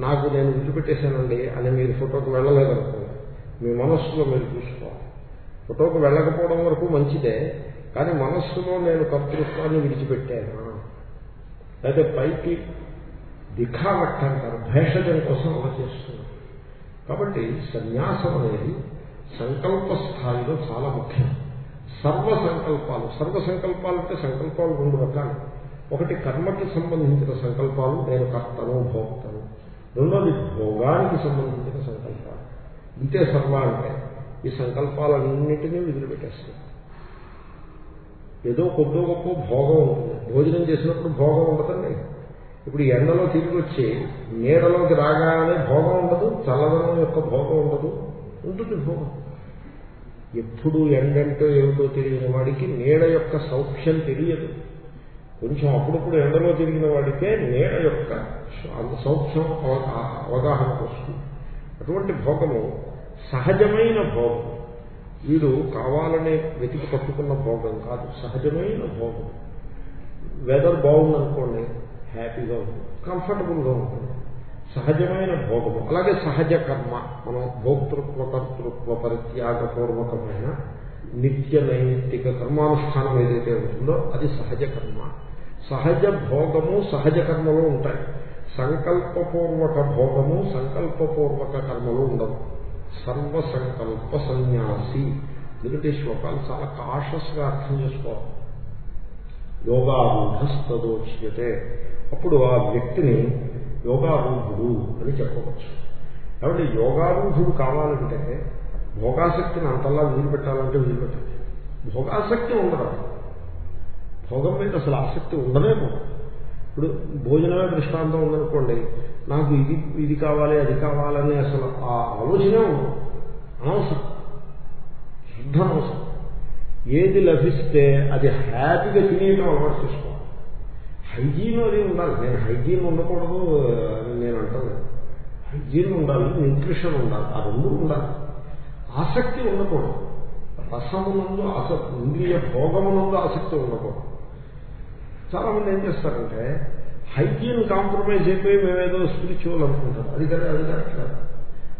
నాకు నేను విడిచిపెట్టేశానండి అని మీరు ఫోటోకి వెళ్ళలేదనుకోండి మీ మనస్సులో మీరు చూసుకోవాలి. ఫోటోకి వెళ్ళకపోవడం వరకు మంచిదే కానీ మనస్సులో నేను కర్తృత్వాన్ని విడిచిపెట్టాను. అయితే పైకి దిఖావట్ అంటారు భేషజం కోసం అలా చేస్తున్నారు. కాబట్టి సన్యాసం అనేది సంకల్ప స్థాయిలో చాలా ముఖ్యం. సర్వ సంకల్పాలు సర్వ సంకల్పాలు అంటే సంకల్పాలు రెండు రకాలు. ఒకటి కర్మకి సంబంధించిన సంకల్పాలు నేను కర్తను భోక్తను. రెండోది భోగానికి సంబంధించిన సంకల్పాలు. ఇంతే సర్వ అంటే ఈ సంకల్పాలన్నింటినీ వదిలిపెట్టేస్తాయి ఏదో కొద్దో గొప్ప భోగం ఉంటుంది భోజనం చేసినప్పుడు భోగం ఉండదండి. ఇప్పుడు ఎండలో తిరిగి వచ్చి నీడలోకి రాగానే భోగం ఉండదు చల్లదనం యొక్క భోగం ఉండదు ఉంటుంది భోగం. ఎప్పుడు ఎండంటో ఏమిటో తెలియని వాడికి నీడ యొక్క సౌఖ్యం తెలియదు. కొంచెం అప్పుడప్పుడు ఎండలో తిరిగిన వాడికే నీడ యొక్క సౌఖ్యం అవగాహనకు వస్తుంది. అటువంటి భోగము సహజమైన భోగం. వీడు కావాలనే వెతికి పట్టుకున్న భోగం కాదు సహజమైన భోగం. వెదర్ బాగుందనుకోండి హ్యాపీగా ఉంటుంది కంఫర్టబుల్గా ఉంటుంది. సహజమైన భోగము. అలాగే సహజ కర్మ మనం భోక్తృత్వ కర్తృత్వ పరిత్యాగపూర్వకమైన నిత్య నైమిత్తిక కర్మానుష్ఠానం ఏదైతే ఉంటుందో అది సహజ కర్మ. సహజ భోగము సహజ కర్మలో ఉంటాయి. సంకల్పపూర్వక భోగము సంకల్పపూర్వక కర్మలు ఉండవు. సర్వసంకల్ప సన్యాసి ఎందుకంటే ఈ శ్లోకాలు చాలా కాషస్గా అర్థం చేసుకోవాలి. యోగారూఢస్తదోచ్యతే అప్పుడు ఆ వ్యక్తిని యోగారూఢుడు అని చెప్పవచ్చు. కాబట్టి యోగారూఢుడు కావాలంటే భోగాసక్తిని అంతలా వదిలిపెట్టాలంటే వదిలిపెట్టాలి భోగాసక్తి ఉండదు. భోగం మీద అసలు ఆసక్తి ఉండలేము. ఇప్పుడు భోజనమే దృష్టాంతం ఉందనుకోండి నాకు ఇది ఇది కావాలి అది కావాలని అసలు ఆ ఆలోచనే ఉండదు. అనవసరం. శుద్ధ అనవసరం. ఏది లభిస్తే అది హ్యాపీగా తినేయటం అలవాటు చేసుకోవాలి. హైజీన్ అది ఉండాలి. నేను హైజీన్ ఉండకూడదు అని నేను అంటాను. హైజీన్ ఉండాలి న్యూట్రిషన్ ఉండాలి ఆ రెండు ఉండాలి. ఆసక్తి ఉండకూడదు. రసమునందు ఆసక్తి ఇంద్రియ భోగమునందు ఆసక్తి ఉండకూడదు. చాలా మంది ఏం చేస్తారంటే హైజీన్ కాంప్రమైజ్ అయిపోయి మేమేదో స్పిరిచువల్ అనుకుంటాం. అది కదా అది కరెక్ట్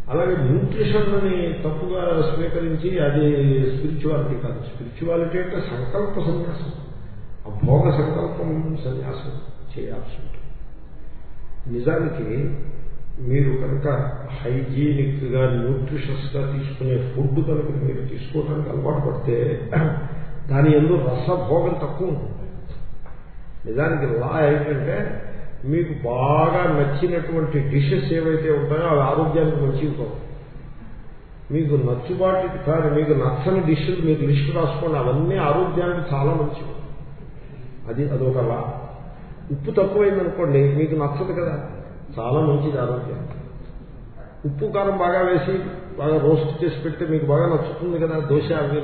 అలాగే న్యూట్రిషన్ అని తప్పుగా స్వీకరించి అది స్పిరిచువాలిటీ కాదు. స్పిరిచువాలిటీ అంటే సంకల్ప సన్యాసం. ఆ భోగ సంకల్పం సన్యాసం చేయాల్సి ఉంటుంది నిజానికి మీరు కనుక హైజీనిక్గా న్యూట్రిషస్గా తీసుకునే ఫుడ్ కనుక మీరు తీసుకోవడానికి అలవాటు పడితే దాని ఎందు రసభోగం తక్కువ ఉంటుంది. నిజానికి లా ఏంటంటే మీకు బాగా నచ్చినటువంటి డిషెస్ ఏవైతే ఉంటాయో అవి ఆరోగ్యానికి మంచివి కావు. మీకు నచ్చుబాటు కానీ మీకు నచ్చని డిష్లు మీకు లిస్ట్ రాసుకోండి అవన్నీ ఆరోగ్యానికి చాలా మంచివి. అది అదొక లా. ఉప్పు తక్కువైందనుకోండి మీకు నచ్చదు కదా. చాలా మంచిది ఆరోగ్యం. ఉప్పు కారం బాగా వేసి బాగా రోస్ట్ చేసి పెడితే మీకు బాగా నచ్చుతుంది కదా దోశ అవి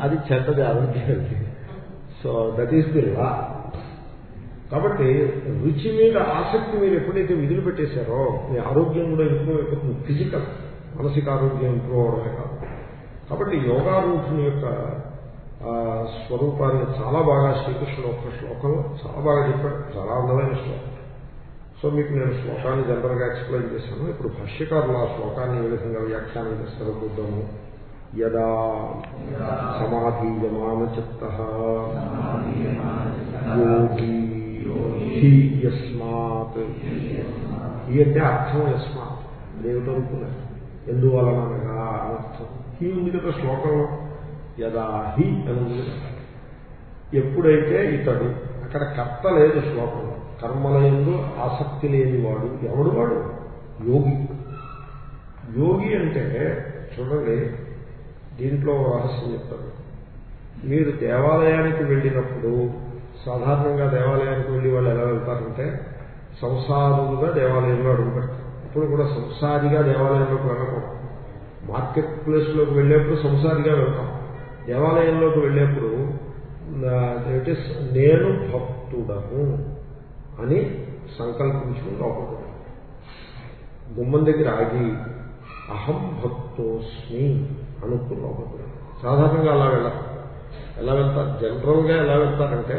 అది చెడ్డది ఆరోగ్యానికి. So that is the law కాబట్టి రుచి మీద ఆసక్తి మీరు ఎప్పుడైతే విధులు పెట్టేశారో మీ ఆరోగ్యం కూడా ఇంప్రూవ్ అయిపోతుంది. ఫిజికల్ మానసిక ఆరోగ్యం ఇంప్రూవ్ అవడమే కాదు. కాబట్టి యోగారూఢుని యొక్క ఆ, స్వరూపాన్ని చాలా బాగా శ్రీకృష్ణుడు ఒక్క శ్లోకంలో చాలా బాగా చెప్పాడు. చాలా అందమైన శ్లోకం. సో మీకు నేను శ్లోకాన్ని జనరల్గా ఎక్స్ప్లెయిన్ చేశాను. ఇప్పుడు భాష్యకారులు ఆ శ్లోకాన్ని ఏ విధంగా వ్యాఖ్యానం చేస్తారో చూద్దాము. యదా సమాధీయమాన చిత్త. యోగి హి యస్మాత్ హీ అంటే అర్థం యస్మాత్. అదేమిటో అనుకున్నారు ఎందువలనగా అనర్థం హి ఉంది కదా శ్లోకంలో యదా హి అని ఉంది ఎప్పుడైతే ఇతడు అక్కడ కర్త లేదు శ్లోకంలో కర్మలయందు ఆసక్తి లేనివాడు ఎవడు వాడు? యోగి. యోగి అంటే చూడండి దీంట్లో రహస్యం చెప్తాడు మీరు దేవాలయానికి వెళ్ళినప్పుడు సాధారణంగా దేవాలయానికి వెళ్ళి వాళ్ళు ఎలా వెళ్తారంటే సంసారులుగా దేవాలయంలో అడుగుపెడతారు. ఇప్పుడు కూడా సంసారిగా దేవాలయంలోకి వెళ్ళకూడదు. మార్కెట్ ప్లేస్లోకి వెళ్ళేప్పుడు సంసారిగా వెళ్తాం. దేవాలయంలోకి వెళ్ళేప్పుడు ఇట్ ఇస్ నేను భక్తుడము అని సంకల్పించుకుని లోపలికి గుమ్మం దగ్గర ఆగి అహం భక్తోస్మి అనుకుని లోపలికి సాధారణంగా అలా వెళ్ళాలి ఎలా వెళ్తారు? జనరల్గా ఎలా వెళ్తారంటే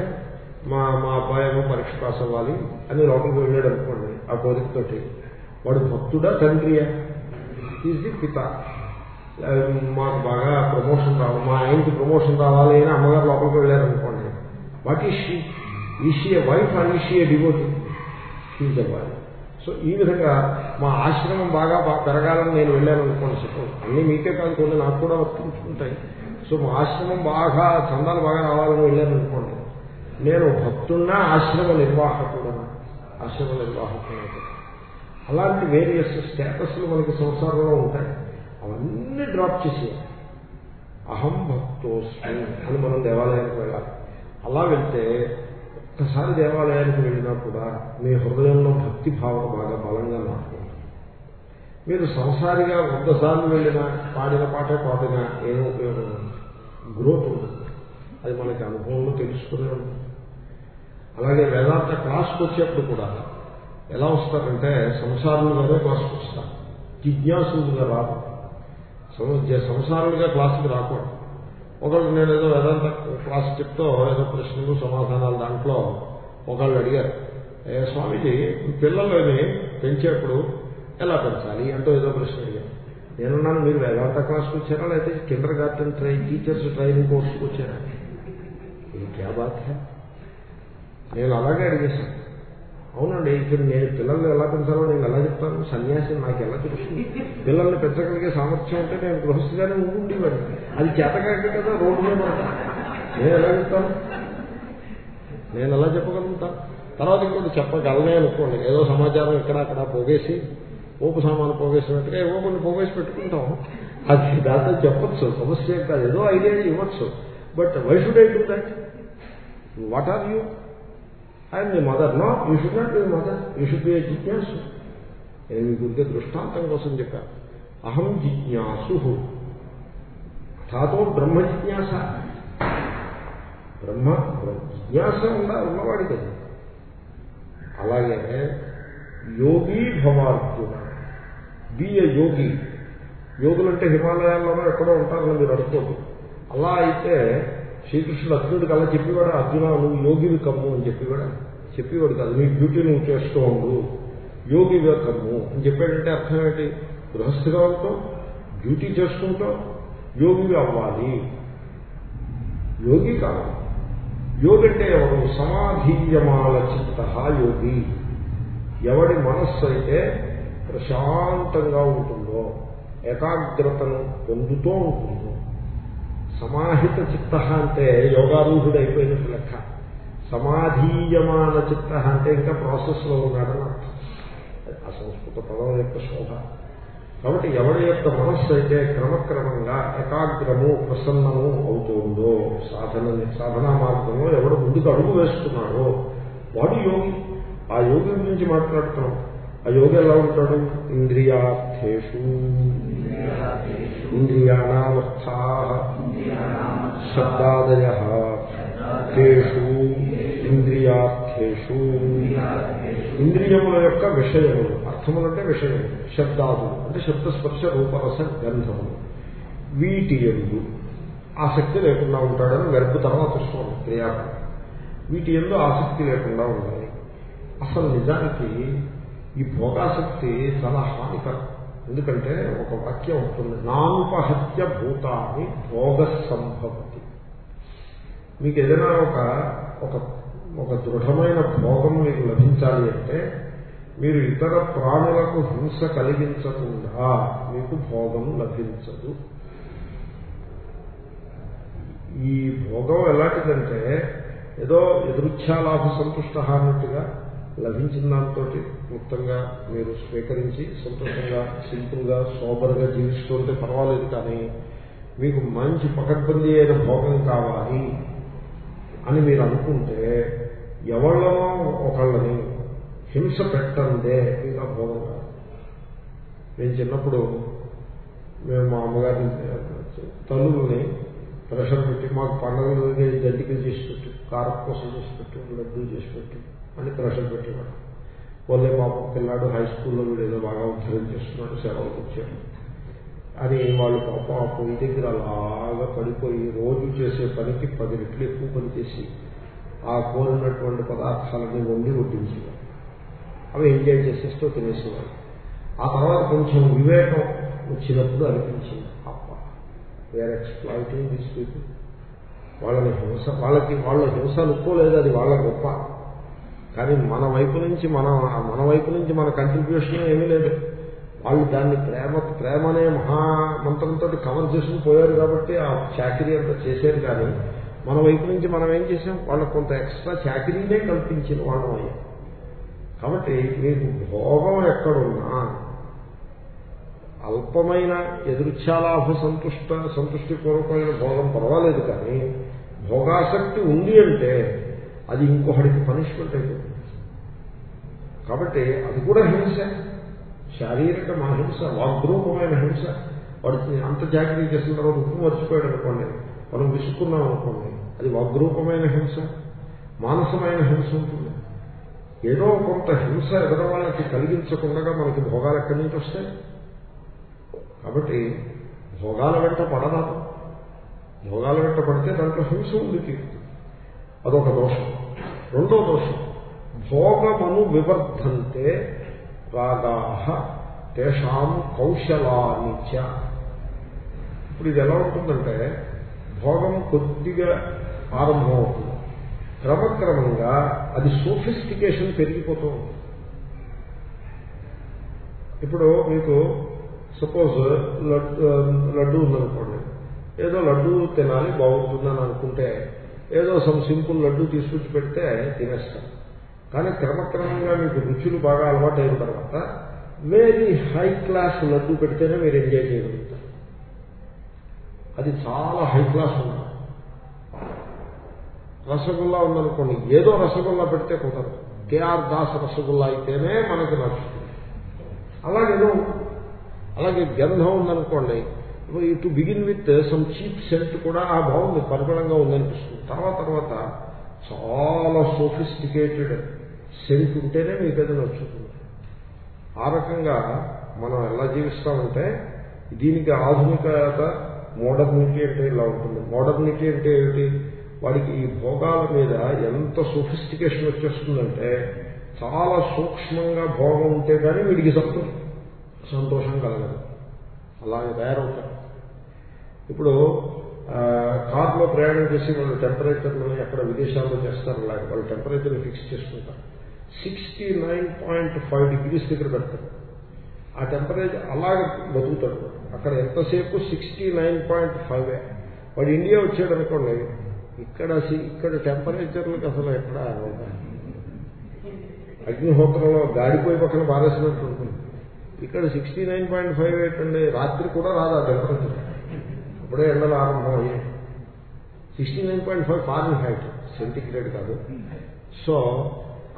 మా మా అబ్బాయేమో పరీక్ష పాస్ అవ్వాలి అని లోపలికి వెళ్ళాడు అనుకోండి ఆ కోరికతోటి. వాడు భక్తుడా తండ్రియా? ఈజ్ ది పిత. మాకు బాగా ప్రమోషన్ రావాలి. మా ఆయనకి ప్రమోషన్ రావాలి అని అమ్మగారు లోపలికి వెళ్ళారు అనుకోండి. What is she is she wife and is she a devotee is a so ఈ విధంగా మా ఆశ్రమం బాగా పెరగాలని నేను వెళ్ళాను అనుకోండి సపోజ్ అన్నీ మీకే కాదు కొన్ని నాకు కూడా వర్తించుకుంటాయి. సో మా ఆశ్రమం బాగా చందాలు బాగా రావాలని వెళ్ళాను అనుకోండి. నేను భక్తున్నా ఆశ్రమ నిర్వాహకుడను ఆశ్రమ నిర్వాహకుడు అలాంటి వేరియస్ స్టేటస్లు మనకి సంసారంలో ఉంటాయి. అవన్నీ డ్రాప్ చేసేయాలి. అహం భక్తోస్మి అని మనం దేవాలయానికి వెళ్ళాలి. అలా వెళ్తే ఒక్కసారి దేవాలయానికి వెళ్ళినా కూడా మీ హృదయంలో భక్తి భావం బాగా బలంగా మారుతుంది. మీరు సంసారిగా ఒక్కసార్లు వెళ్ళినా పాడిన పాట పాడినా ఏమో ఉపయోగం గ్రోత్ ఉంటుంది అది మనకి అనుభవంలో తెలుసుకునే ఉంటుంది. అలాగే వేదాంత క్లాస్కి వచ్చేప్పుడు కూడా ఎలా వస్తారంటే సంసారులుగానే క్లాస్కి వస్తారు. జిజ్ఞాసులుగా రాదు సం- సంసారులుగా క్లాస్కి రాకూడదు. ఒకళ్ళు నేను ఏదో వేదాంత క్లాస్ చెప్తూ ఏదో ప్రశ్నలు సమాధానాలు దాంట్లో ఒకళ్ళు అడిగారు. ఏ స్వామీజీ ఈ పిల్లలని పెంచేప్పుడు ఎలా పెంచాలి అంటూ ఏదో ప్రశ్న అడిగారు. నేనున్నాను మీరు వేదాంత క్లాస్కి వచ్చారా లేకపోతే kindergarten train teachers training కోర్సుకి వచ్చారా? ఇది క్యా బాధ్యత? నేను అలాగే అడిగేశాను. అవునండి ఇప్పుడు నేను పిల్లల్ని ఎలా పెంచాలో నేను ఎలా చెప్తాను? సన్యాసి నాకు ఎలా తెలుస్తుంది పిల్లల్ని పెంచగలిగే సామర్థ్యం అంటే నేను గృహస్థిగానే ఉండేవాడు అది చేతకాక కదా రోడ్డు మీద. నేను ఎలా చెప్తాను? నేను ఎలా చెప్పగలుగుతాను తర్వాత ఇంకోటి చెప్పగలనే అనుకోండి. ఏదో సమాచారం ఇక్కడ అక్కడ పోగేసి ఓపు సామాను పోగేసినట్టుగా ఏవో కొన్ని పోగేసి పెట్టుకుంటాం. అది దాంతో చెప్పచ్చు. సమస్య కాదు. ఏదో ఐడియా ఇవ్వచ్చు. But why should I do that? What are you? I'm the mother no you should not be mother you should be జిజ్ఞాసు నేను మీ గురికే దృష్టాంతం కోసం చెప్పాను అహం జిజ్ఞాసు తాతో బ్రహ్మ జిజ్ఞాస బ్రహ్మ బ్రహ్మ జిజ్ఞాస ఉందా ఉన్నవాడికి అది. అలాగే యోగి భవార్జున బి ఏ యోగి యోగులంటే హిమాలయాల్లోనూ ఎక్కడో ఉంటారని మీరు అనుకోదు అలా అయితే శ్రీకృష్ణుడు అర్జునుడికి అలా చెప్పేవాడు? అర్జున నువ్వు యోగివి కమ్ము అని చెప్పేవాడు? చెప్పేవాడు కాదు. నీ డ్యూటీ నువ్వు చేస్తూ ఉండు. యోగిగా కమ్ము. అని చెప్పాడంటే అర్థం ఏంటి? గృహస్థిగా ఉంటాం డ్యూటీ చేసుకుంటాం యోగివి అవ్వాలి. యోగి కాదు. యోగి అంటే ఎవరు సమాధీయమాల చిత్త యోగి. ఎవడి మనస్సు అయితే ప్రశాంతంగా ఉంటుందో ఏకాగ్రతను పొందుతూ ఉంటుందో సమాహిత చిత్త అంటే యోగారూఢుడు అయిపోయినట్టు లెక్క. సమాధీయమాన చిత్త అంటే ఇంకా ప్రాసెస్లో ఉన్నాడని అర్థం. ఆ సంస్కృత పదం యొక్క శోభ. కాబట్టి ఎవరి యొక్క మనస్సు అయితే క్రమక్రమంగా ఏకాగ్రము ప్రసన్నము అవుతుందో సాధన సాధనా మార్గంలో ఎవడు ముందుకు అడుగు వేస్తున్నాడో వాడు యోగి. ఆ యోగి గురించి మాట్లాడుతున్నాం. ఆ యోగి ఎలా ఉంటాడు? ఇంద్రియార్థేషు. ఇంద్రియాణావస్థా శబ్దాదయ తేషు ఇంద్రియార్థేషు. ఇంద్రియముల యొక్క విషయములు అర్థములు అంటే విషయములు శబ్దాదులు అంటే శబ్దస్పర్శ రూపరస గంధములు. వీటి ఎందు ఆసక్తి లేకుండా ఉంటాడని వెరపు తర్వాత వస్తుంది క్రియాపం వీటి ఎందు ఆసక్తి లేకుండా ఉండాలి. అసలు నిజానికి ఈ భోగాసక్తి చాలా హానికరం. ఎందుకంటే ఒక వాక్యం ఉంటుంది నానుపహత్య భూతాన్ని భోగ సంభవతి మీకు ఏదైనా ఒక ఒక ఒక దృఢమైన భోగం మీకు లభించాలి అంటే మీరు ఇతర ప్రాణులకు హింస కలిగించకుండా మీకు భోగం లభించదు. ఈ భోగం ఎలాంటిదంటే ఏదో ఎదురుచ్ఛాలాభ సంతుష్ట అన్నట్టుగా లభించిన దాంతో క్లుప్తంగా మీరు స్వీకరించి సంతోషంగా సింపుల్గా సోబర్గా జీవిస్తుంటే పర్వాలేదు కానీ మీకు మంచి పకడ్బందీ అయిన భోగం కావాలి అని మీరు అనుకుంటే ఎవళ్ళనో ఒకళ్ళని హింస పెట్టందే ఇంకా భోగం కాదు నేను చిన్నప్పుడు మేము మా అమ్మగారిని తల్లుల్ని ప్రెషర్ పెట్టి మాకు పండుగలు జంతికలు చేసి పెట్టు కోసం చేసి పెట్టు లడ్డూ చేసి పెట్టు అని ప్రెషర్ పెట్టేవాడు. వాళ్ళే పాపం పిల్లాడు హై స్కూల్లో వీడు ఏదో బాగా ఉద్యోగం చేస్తున్నాడు సెలవులకు వచ్చాడు. అని వాళ్ళు పాపం ఆ పొయ్యి దగ్గర అలాగా పడిపోయి రోజు చేసే పనికి పది రెట్లు ఎక్కువ పనిచేసి ఆ కోరినటువంటి పదార్థాలని వండి వడ్డించేవారు అవి ఎంజాయ్ చేసేస్తూ తినేసేవారు ఆ తర్వాత కొంచెం వివేకం వచ్చినప్పుడు అనిపించింది అప్ప వేర్ ఎక్స్ప్లాయిటింగ్ దిస్ పీపుల్ వాళ్ళని హింస వాళ్ళకి వాళ్ళ హింస అనుకోలేదు అది వాళ్ళ గొప్ప. కానీ మన వైపు నుంచి మన మన వైపు నుంచి మన కంట్రిబ్యూషన్ ఏమీ లేదు. వాళ్ళు దాన్ని ప్రేమ ప్రేమ అనే మహామంత్రంతో కవర్ చేసుకుని పోయారు కాబట్టి ఆ చాకరీ అంతా చేశారు కానీ మన వైపు నుంచి మనం ఏం చేసాం వాళ్ళకు కొంత ఎక్స్ట్రా చాకరీనే కల్పించిన వాళ్ళం అయ్యాం. కాబట్టి మీకు భోగం ఎక్కడున్నా అల్పమైన ఎదురుచ్ఛాలాభ సంతుష్ట సంతృష్టిపూర్వకమైన భోగం పర్వాలేదు కానీ భోగాసక్తి ఉంది అంటే అది ఇంకొకటికి పనిష్మెంట్ అయిపోతుంది. కాబట్టి అది కూడా హింస. శారీరక హింస వాగ్రూపమైన హింస. వాడు అంత జాగ్రత్త చేసిన తర్వాత ఉప్పు మర్చిపోయాడు అనుకోండి. మనం విసుక్కున్నాం అనుకోండి. అది వాగ్రూపమైన హింస మానసమైన హింస ఉంటుంది. ఏదో కొంత హింస ఎదరవాళ్ళకి కలిగించకుండా మనకి భోగాలు ఎక్కడి నుంచి వస్తాయి? కాబట్టి భోగాల వెంట పడరాదు. భోగాల వెంట పడితే దాంట్లో హింస ఉంది. తీరుతుంది అదొక దోషం. రెండో దోషం. భోగమను వివర్ధంతే రాగా తేషాం కౌశలానిచ ఇప్పుడు ఇది ఎలా ఉంటుందంటే భోగం కొద్దిగా ఆరంభమవుతుంది. క్రమక్రమంగా అది సోఫిస్టికేషన్ పెరిగిపోతూ ఉంటుంది. ఇప్పుడు మీకు సపోజ్ లడ్డు లడ్డు ఉందనుకోండి. ఏదో లడ్డు తినాలి బాగుంటుందని అనుకుంటే ఏదో సమ్ సింపుల్ లడ్డు తీసుకొచ్చి పెడితే తినేస్తాం. కానీ క్రమక్రమంగా మీకు రుచులు బాగా అలవాటు అయిన తర్వాత వెరీ హై క్లాస్ లడ్డు పెడితేనే మీరు ఎంజాయ్ చేయగలుగుతారు. అది చాలా హై క్లాస్ ఉంది. రసగుల్లా ఉందనుకోండి ఏదో రసగుల్లా పెడితే కుదరదు. కేఆర్ దాస్ రసగుల్లా అయితేనే మనకి నచ్చుతుంది. అలాగేదో అలాగే గంధం ఉందనుకోండి to begin with some cheap scent కూడా ఆ బాగుంది పరిమళంగా ఉందనిపిస్తుంది. తర్వాత తర్వాత చాలా సోఫిస్టికేటెడ్ సెన్స్ ఉంటేనే మీకు ఏదైనా నచ్చుతుంది ఆ రకంగా మనం ఎలా జీవిస్తామంటే దీనికి ఆధునికత మోడర్నిటీ అంటే ఇలా ఉంటుంది. మోడర్నిటీ అంటే ఏమిటి? వాడికి ఈ భోగాల మీద ఎంత సోఫిస్టికేషన్ వచ్చేస్తుందంటే చాలా సూక్ష్మంగా భోగం ఉంటే కానీ వీడికి సంతో సంతోషం కలగదు. అలాగే తయారవుతారు ఇప్పుడు కార్లో ప్రయాణం చేసి వాళ్ళు టెంపరేచర్ని ఎక్కడ విదేశాల్లో చేస్తారు అలాగే వాళ్ళు టెంపరేచర్ని ఫిక్స్ చేసుకుంటారు. Sixty nine point five degrees దగ్గర పెడతారు. ఆ టెంపరేచర్ అలాగే బతుకుతాడు. అక్కడ ఎంతసేపు? సిక్స్టీ నైన్ పాయింట్ ఫైవ్ వాడు ఇండియా వచ్చాడు అనుకోండి ఇక్కడ ఇక్కడ టెంపరేచర్లకు అసలు ఎక్కడ అగ్నిహోత్రంలో గాడిపోయి పక్కన పారేసినట్టు ఉంటుంది. ఇక్కడ sixty nine point five eight అండి రాత్రి కూడా రాదు ఆ టెంపరేచర్ ఇప్పుడే ఎండలు ఆరంభం అయ్యాయి sixty nine point five Fahrenheit centigrade కాదు. సో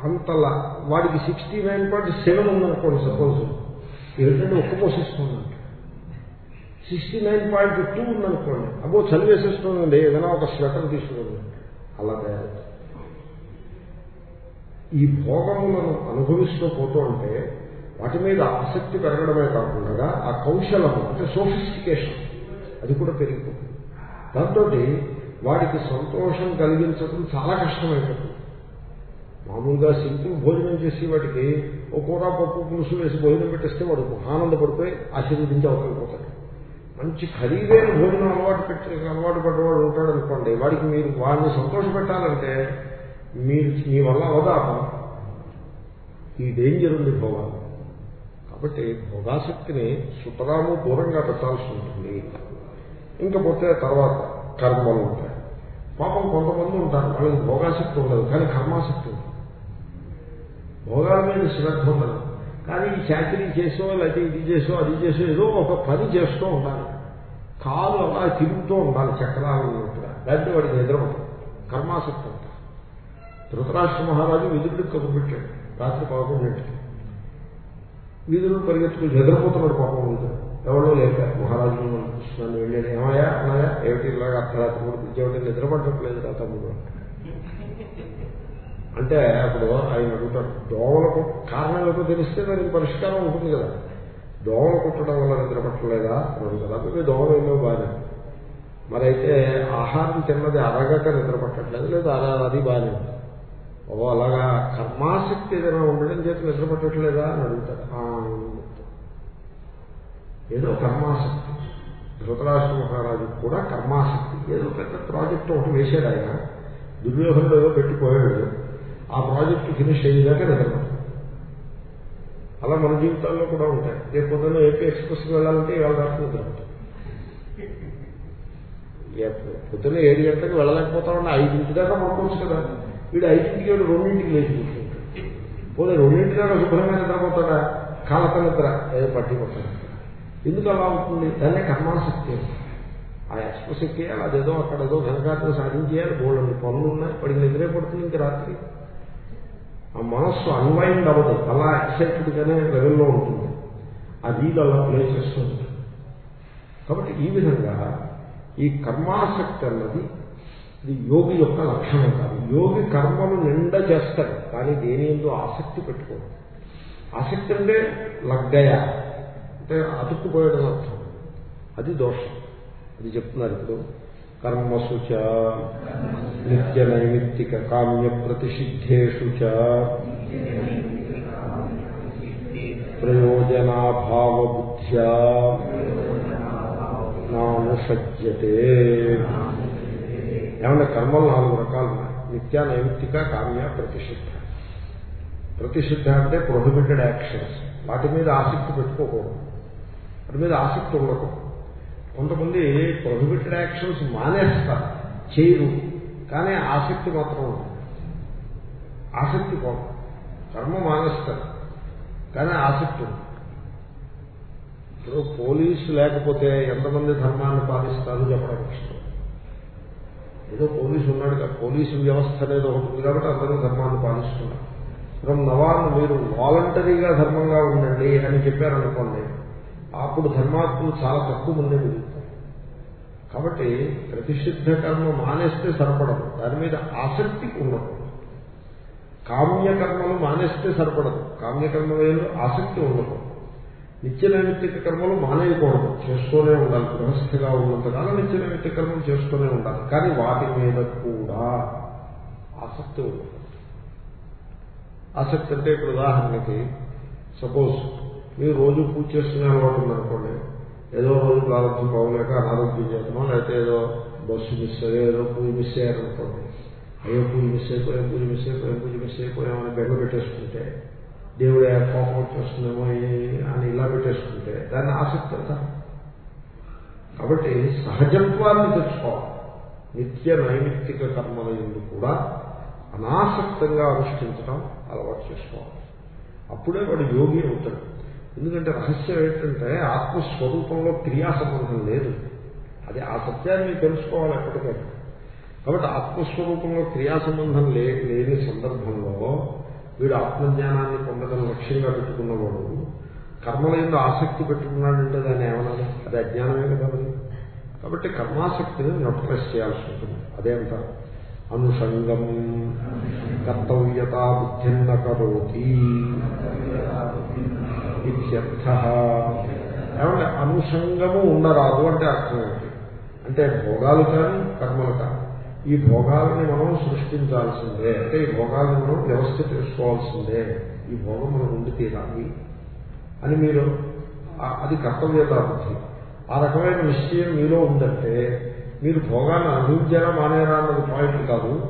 అంతలా వాడికి సిక్స్టీ నైన్ పాయింట్ సెవెన్ ఉందనుకోండి సపోజ్. ఏంటంటే ఒక్క పోషిస్తుందండి సిక్స్టీ నైన్ పాయింట్ టూ ఉందనుకోండి. అబ్బో చలి వేసేస్తుందండి ఏదైనా ఒక స్వెటర్ తీసుకోండి. అలా తయారు ఈ భోగములను అనుభవిస్తూ పోతూ ఉంటే వాటి మీద ఆసక్తి పెరగడమే కాకుండా ఆ కౌశలం అంటే సోఫిస్టికేషన్ అది కూడా పెరిగిపోతుంది. దాంతో వాడికి సంతోషం కలిగించడం చాలా కష్టమైపోతుంది. మామూలుగా సింపుల్ భోజనం చేసి వాటికి ఓ కూర పప్పు పులుసు వేసి భోజనం పెట్టేస్తే వాడు ఆనందపడిపోయి ఆశీర్వదించి అవతలిపోతాడు మంచి ఖరీదైన భోజనం అలవాటు పెట్టి అలవాటు పడ్డవాడు ఉంటాడు అనుకోండి వాడికి మీరు వాడిని సంతోషపెట్టాలంటే మీరు మీ వల్ల అవదా ఈ డేంజర్ ఉంది భోగాలు కాబట్టి భోగాసక్తిని సుతరాము దూరంగా పెట్టాల్సి ఉంటుంది. ఇంకపోతే తర్వాత కర్మలు ఉంటాయి. పాపం కొంతమంది ఉంటారు వాళ్ళకి భోగాసక్తి ఉండదు కానీ కర్మాసక్తి ఉంటుంది. భోగాల మీద శ్రద్ధ ఉండదు. కానీ ఈ చాకరీ చేసో లేకపోతే ఇది చేసో అది చేసో ఏదో ఒక పని చేస్తూ ఉండాలి. కాలు అలా తిరుగుతూ ఉండాలి చక్రాలు ఉన్నట్టుగా దాంట్లో వాడికి నిద్రపడదు కర్మాసక్తి ఉంటుంది. ధృతరాష్ట్ర మహారాజు విధుడికి కబుపెట్టాడు రాత్రి పదకొండింటికి వీధులు పరిగెత్తుకు నిద్రపోతున్నాడు పాపం వీధులు ఎవరూ లేక మహారాజు నన్ను వెళ్ళాడు ఏమయ్యా? అన్నాయా ఏమిటి ఇలాగ అర్ధరాత్రి కూడా పిలిచేవాడి నిద్రపడట్లేదు తమ్ముడు. అంటే అప్పుడు ఆయన అడుగుతాడు దోమలకు కారణం ఏదో తెలిస్తే దానికి పరిష్కారం ఉంటుంది కదా. దోమలు కుట్టడం వల్ల నిద్రపట్టలేదా? అని కదా మీరు దోమలు ఏమో బాగానే మరైతే ఆహారం తిన్నది అరగక నిద్రపట్టట్లేదు లేదా అది బాగానే ఉంది ఓ అలాగా కర్మాసక్తి ఏదైనా ఉండడం చేత నిద్రపట్టట్లేదా? అని అడుగుతాడు. ఏదో కర్మాసక్తి. ధృతరాష్ట్ర మహారాజు కూడా కర్మాసక్తి. ఏదో పెద్ద ప్రాజెక్ట్ ఒకటి వేశాడు ఆయన. దుర్యోధనుడు ఏదో పెట్టిపోయాడు ఆ ప్రాజెక్ట్ ఫినిష్ అయ్యేదాకా నిద్రపడతాడు అలా మన జీవితాల్లో కూడా ఉంటాయి. రేపు పొద్దున్న ఏపీ ఎక్స్ప్రెస్కి వెళ్ళాలంటే ఇవాళ దాకా నిద్రపడతాం పొద్దున్న ఏడు గంటలకు వెళ్ళలేకపోతామని ఐదింటి దాకా పడుకోవచ్చు కదా. వీడు ఐదింటికి వెళ్ళి రెండింటికి లేచి కూర్చుంటాడు. పోనీ రెండింటి దాకా శుభ్రమైన నిద్రపోతాడా? కాలక నిద్ర. ఏదో పట్టి ఎందుకు అలా అవుతుంది? దాన్నే కర్మాసక్తి ఆ ఎక్స్ప్రెస్ ఎక్కేయాలి అదేదో అక్కడ ఏదో ఘనకార్యం సాధించేయాలి. బోళ్ళని పనులు ఉన్నాయి. పడి నిద్రే పడుతుంది ఇంక రాత్రి. ఆ మనస్సు అన్వైండ్ అవ్వదు. అలా ఎక్సైటెడ్గానే లెవెల్లో ఉంటుంది. ఆ వీలు అలా ప్లే చేస్తుంది కాబట్టి ఈ విధంగా ఈ కర్మాసక్తి అన్నది ఇది యోగి యొక్క లక్షణం కాదు. యోగి కర్మలు నిండా చేస్తాడు. కానీ దేని ఎందు ఆసక్తి పెట్టుకోడు. ఆసక్తి అంటే లగ్గయ. అంటే అతుక్కుపోయడం అర్థం. అది దోషం. అది చెప్తున్నారు ఇప్పుడు. కర్మసు చ నిత్య నైమిత్తిక కామ్య ప్రతిషిద్ధేషు చ. ప్రయోజనాభావ బుద్ధ్యా నానుషజ్యతే ఏమంటే కర్మలు నాలుగు రకాలు ఉన్నాయి నిత్య నైమిత్తిక కామ్య ప్రతిషిద్ధ. ప్రతిషిద్ధ అంటే ప్రొహిబిటెడ్ యాక్షన్స్ వాటి మీద ఆసక్తి పెట్టుకోకూడదు. వాటి మీద ఆసక్తి ఉండదు కొంతమంది ప్రొహిబిటెడ్ యాక్షన్స్ మానేస్తారు చేయరు. కానీ ఆసక్తి మాత్రం ఆసక్తి పోదు. కర్మ మానేస్తారు కానీ ఆసక్తి ఉంది ఇప్పుడు పోలీసు లేకపోతే ఎంతమంది ధర్మాన్ని పాటిస్తారు చెప్పడం కష్టం. ఏదో పోలీసు ఉన్నాడు కదా పోలీసు వ్యవస్థ అనేది ఒకటి కాబట్టి అందరూ ధర్మాన్ని పాటిస్తున్నారు ఇప్పుడు నవాన్ మీరు వాలంటరీగా ధర్మంగా ఉండండి అని చెప్పారనుకోండి అప్పుడు ధర్మాత్ములు చాలా తక్కువ మంది మిగులుతారు కాబట్టి ప్రతిషిద్ధ కర్మ మానేస్తే సరిపడదు. దాని మీద ఆసక్తి ఉండదు. కామ్యకర్మలు మానేస్తే సరిపడదు. కామ్యకర్మ వేలు ఆసక్తి ఉండదు. నిత్య నైమిత్తిక కర్మలు మానేయకూడదు. చేస్తూనే ఉండాలి. గృహస్థిగా ఉన్నంతకాలం నిత్య నైమిత్తిక కర్మలు చేస్తూనే ఉండాలి. కానీ వాటి మీద కూడా ఆసక్తి ఉండదు. ఆసక్తి అంటే ఇప్పుడు ఉదాహరణకి సపోజ్ మీరు రోజు పూజ చేస్తున్న అలవాటు ఉందనుకోండి ఏదో రోజు ప్రారంభం బాగోలేక అనారోగ్యం చేస్తున్నాం లేకపోతే ఏదో బస్సు మిస్ అయ్యో ఏదో పూజ మిస్ అయ్యారనుకోండి అయ్యో పూజ మిస్ అయిపోయాం పూజ మిస్ అయిపోయాం పూజ మిస్ అయిపోయామని బెంగ పెట్టేసుకుంటే దేవుడు ఏ కోపం వచ్చేస్తుందేమో అని ఇలా పెట్టేసుకుంటే దాన్ని ఆసక్తి అంటారు కాబట్టి సహజత్వాన్ని తెచ్చుకోవాలి. నిత్య నైమిత్తిక కర్మల ఎందు కూడా అనాసక్తంగా అనుష్ఠించడం అలవాటు చేసుకోవాలి. అప్పుడే వాడు యోగి అవుతాడు. ఎందుకంటే రహస్యం ఏంటంటే ఆత్మస్వరూపంలో క్రియా సంబంధం లేదు. అది ఆ సత్యాన్ని తెలుసుకోవాలి ఎప్పటికైనా కాబట్టి ఆత్మస్వరూపంలో క్రియా సంబంధం లే లేని సందర్భంలో వీడు ఆత్మజ్ఞానాన్ని పొందడం లక్ష్యంగా పెట్టుకున్నవాడు. కర్మల ఎందు ఆసక్తి పెట్టుకున్నాడంటే దాన్ని ఏమనాలి? అది అజ్ఞానమే కదా కాబట్టి కర్మాసక్తిని నొట్ప్రెస్ చేయాల్సి ఉంటుంది. అదే అంటారు అనుషంగం. కర్తవ్యత బుద్ధిన్న కరోతి ఇత్యర్థ ఏమంటే అనుషంగము ఉండరాదు అంటే అర్థం ఏంటి? అంటే భోగాలు కానీ కర్మలు కానీ. ఈ భోగాలని మనం సృష్టించాల్సిందే. అంటే ఈ భోగాలను మనం వ్యవస్థ చేసుకోవాల్సిందే. ఈ భోగం మనం ఉండి తీరాలి అని మీరు అది కర్తవ్యత బుద్ధి. ఆ రకమైన నిశ్చయం మీలో ఉందంటే మీరు భోగాన్ని అనుభవించారా మానేరా అన్నది పాయింట్ కాదు.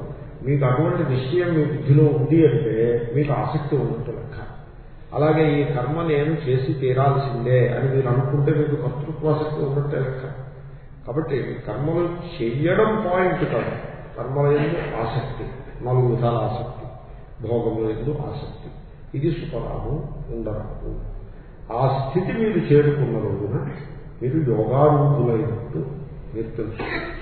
మీకు అటువంటి నిశ్చయం మీ బుద్ధిలో ఉంది అంటే మీకు ఆసక్తి ఉన్నట్టు లెక్క. అలాగే ఈ కర్మ నేను చేసి తీరాల్సిందే అని మీరు అనుకుంటే మీకు కర్తృత్వాసక్తి ఉన్నట్టే లెక్క. కాబట్టి కర్మలు చెయ్యడం పాయింట్ కాదు. కర్మల ఎందు ఆసక్తి నాలుగు విధాల ఆసక్తి. భోగముల ఎందు ఆసక్తి. ఇది సుఖరాము ఉండరాదు ఆ స్థితి మీరు చేరుకున్న రోజున మీరు యోగారూపులైనట్టు మీరు తెలుసుకోండి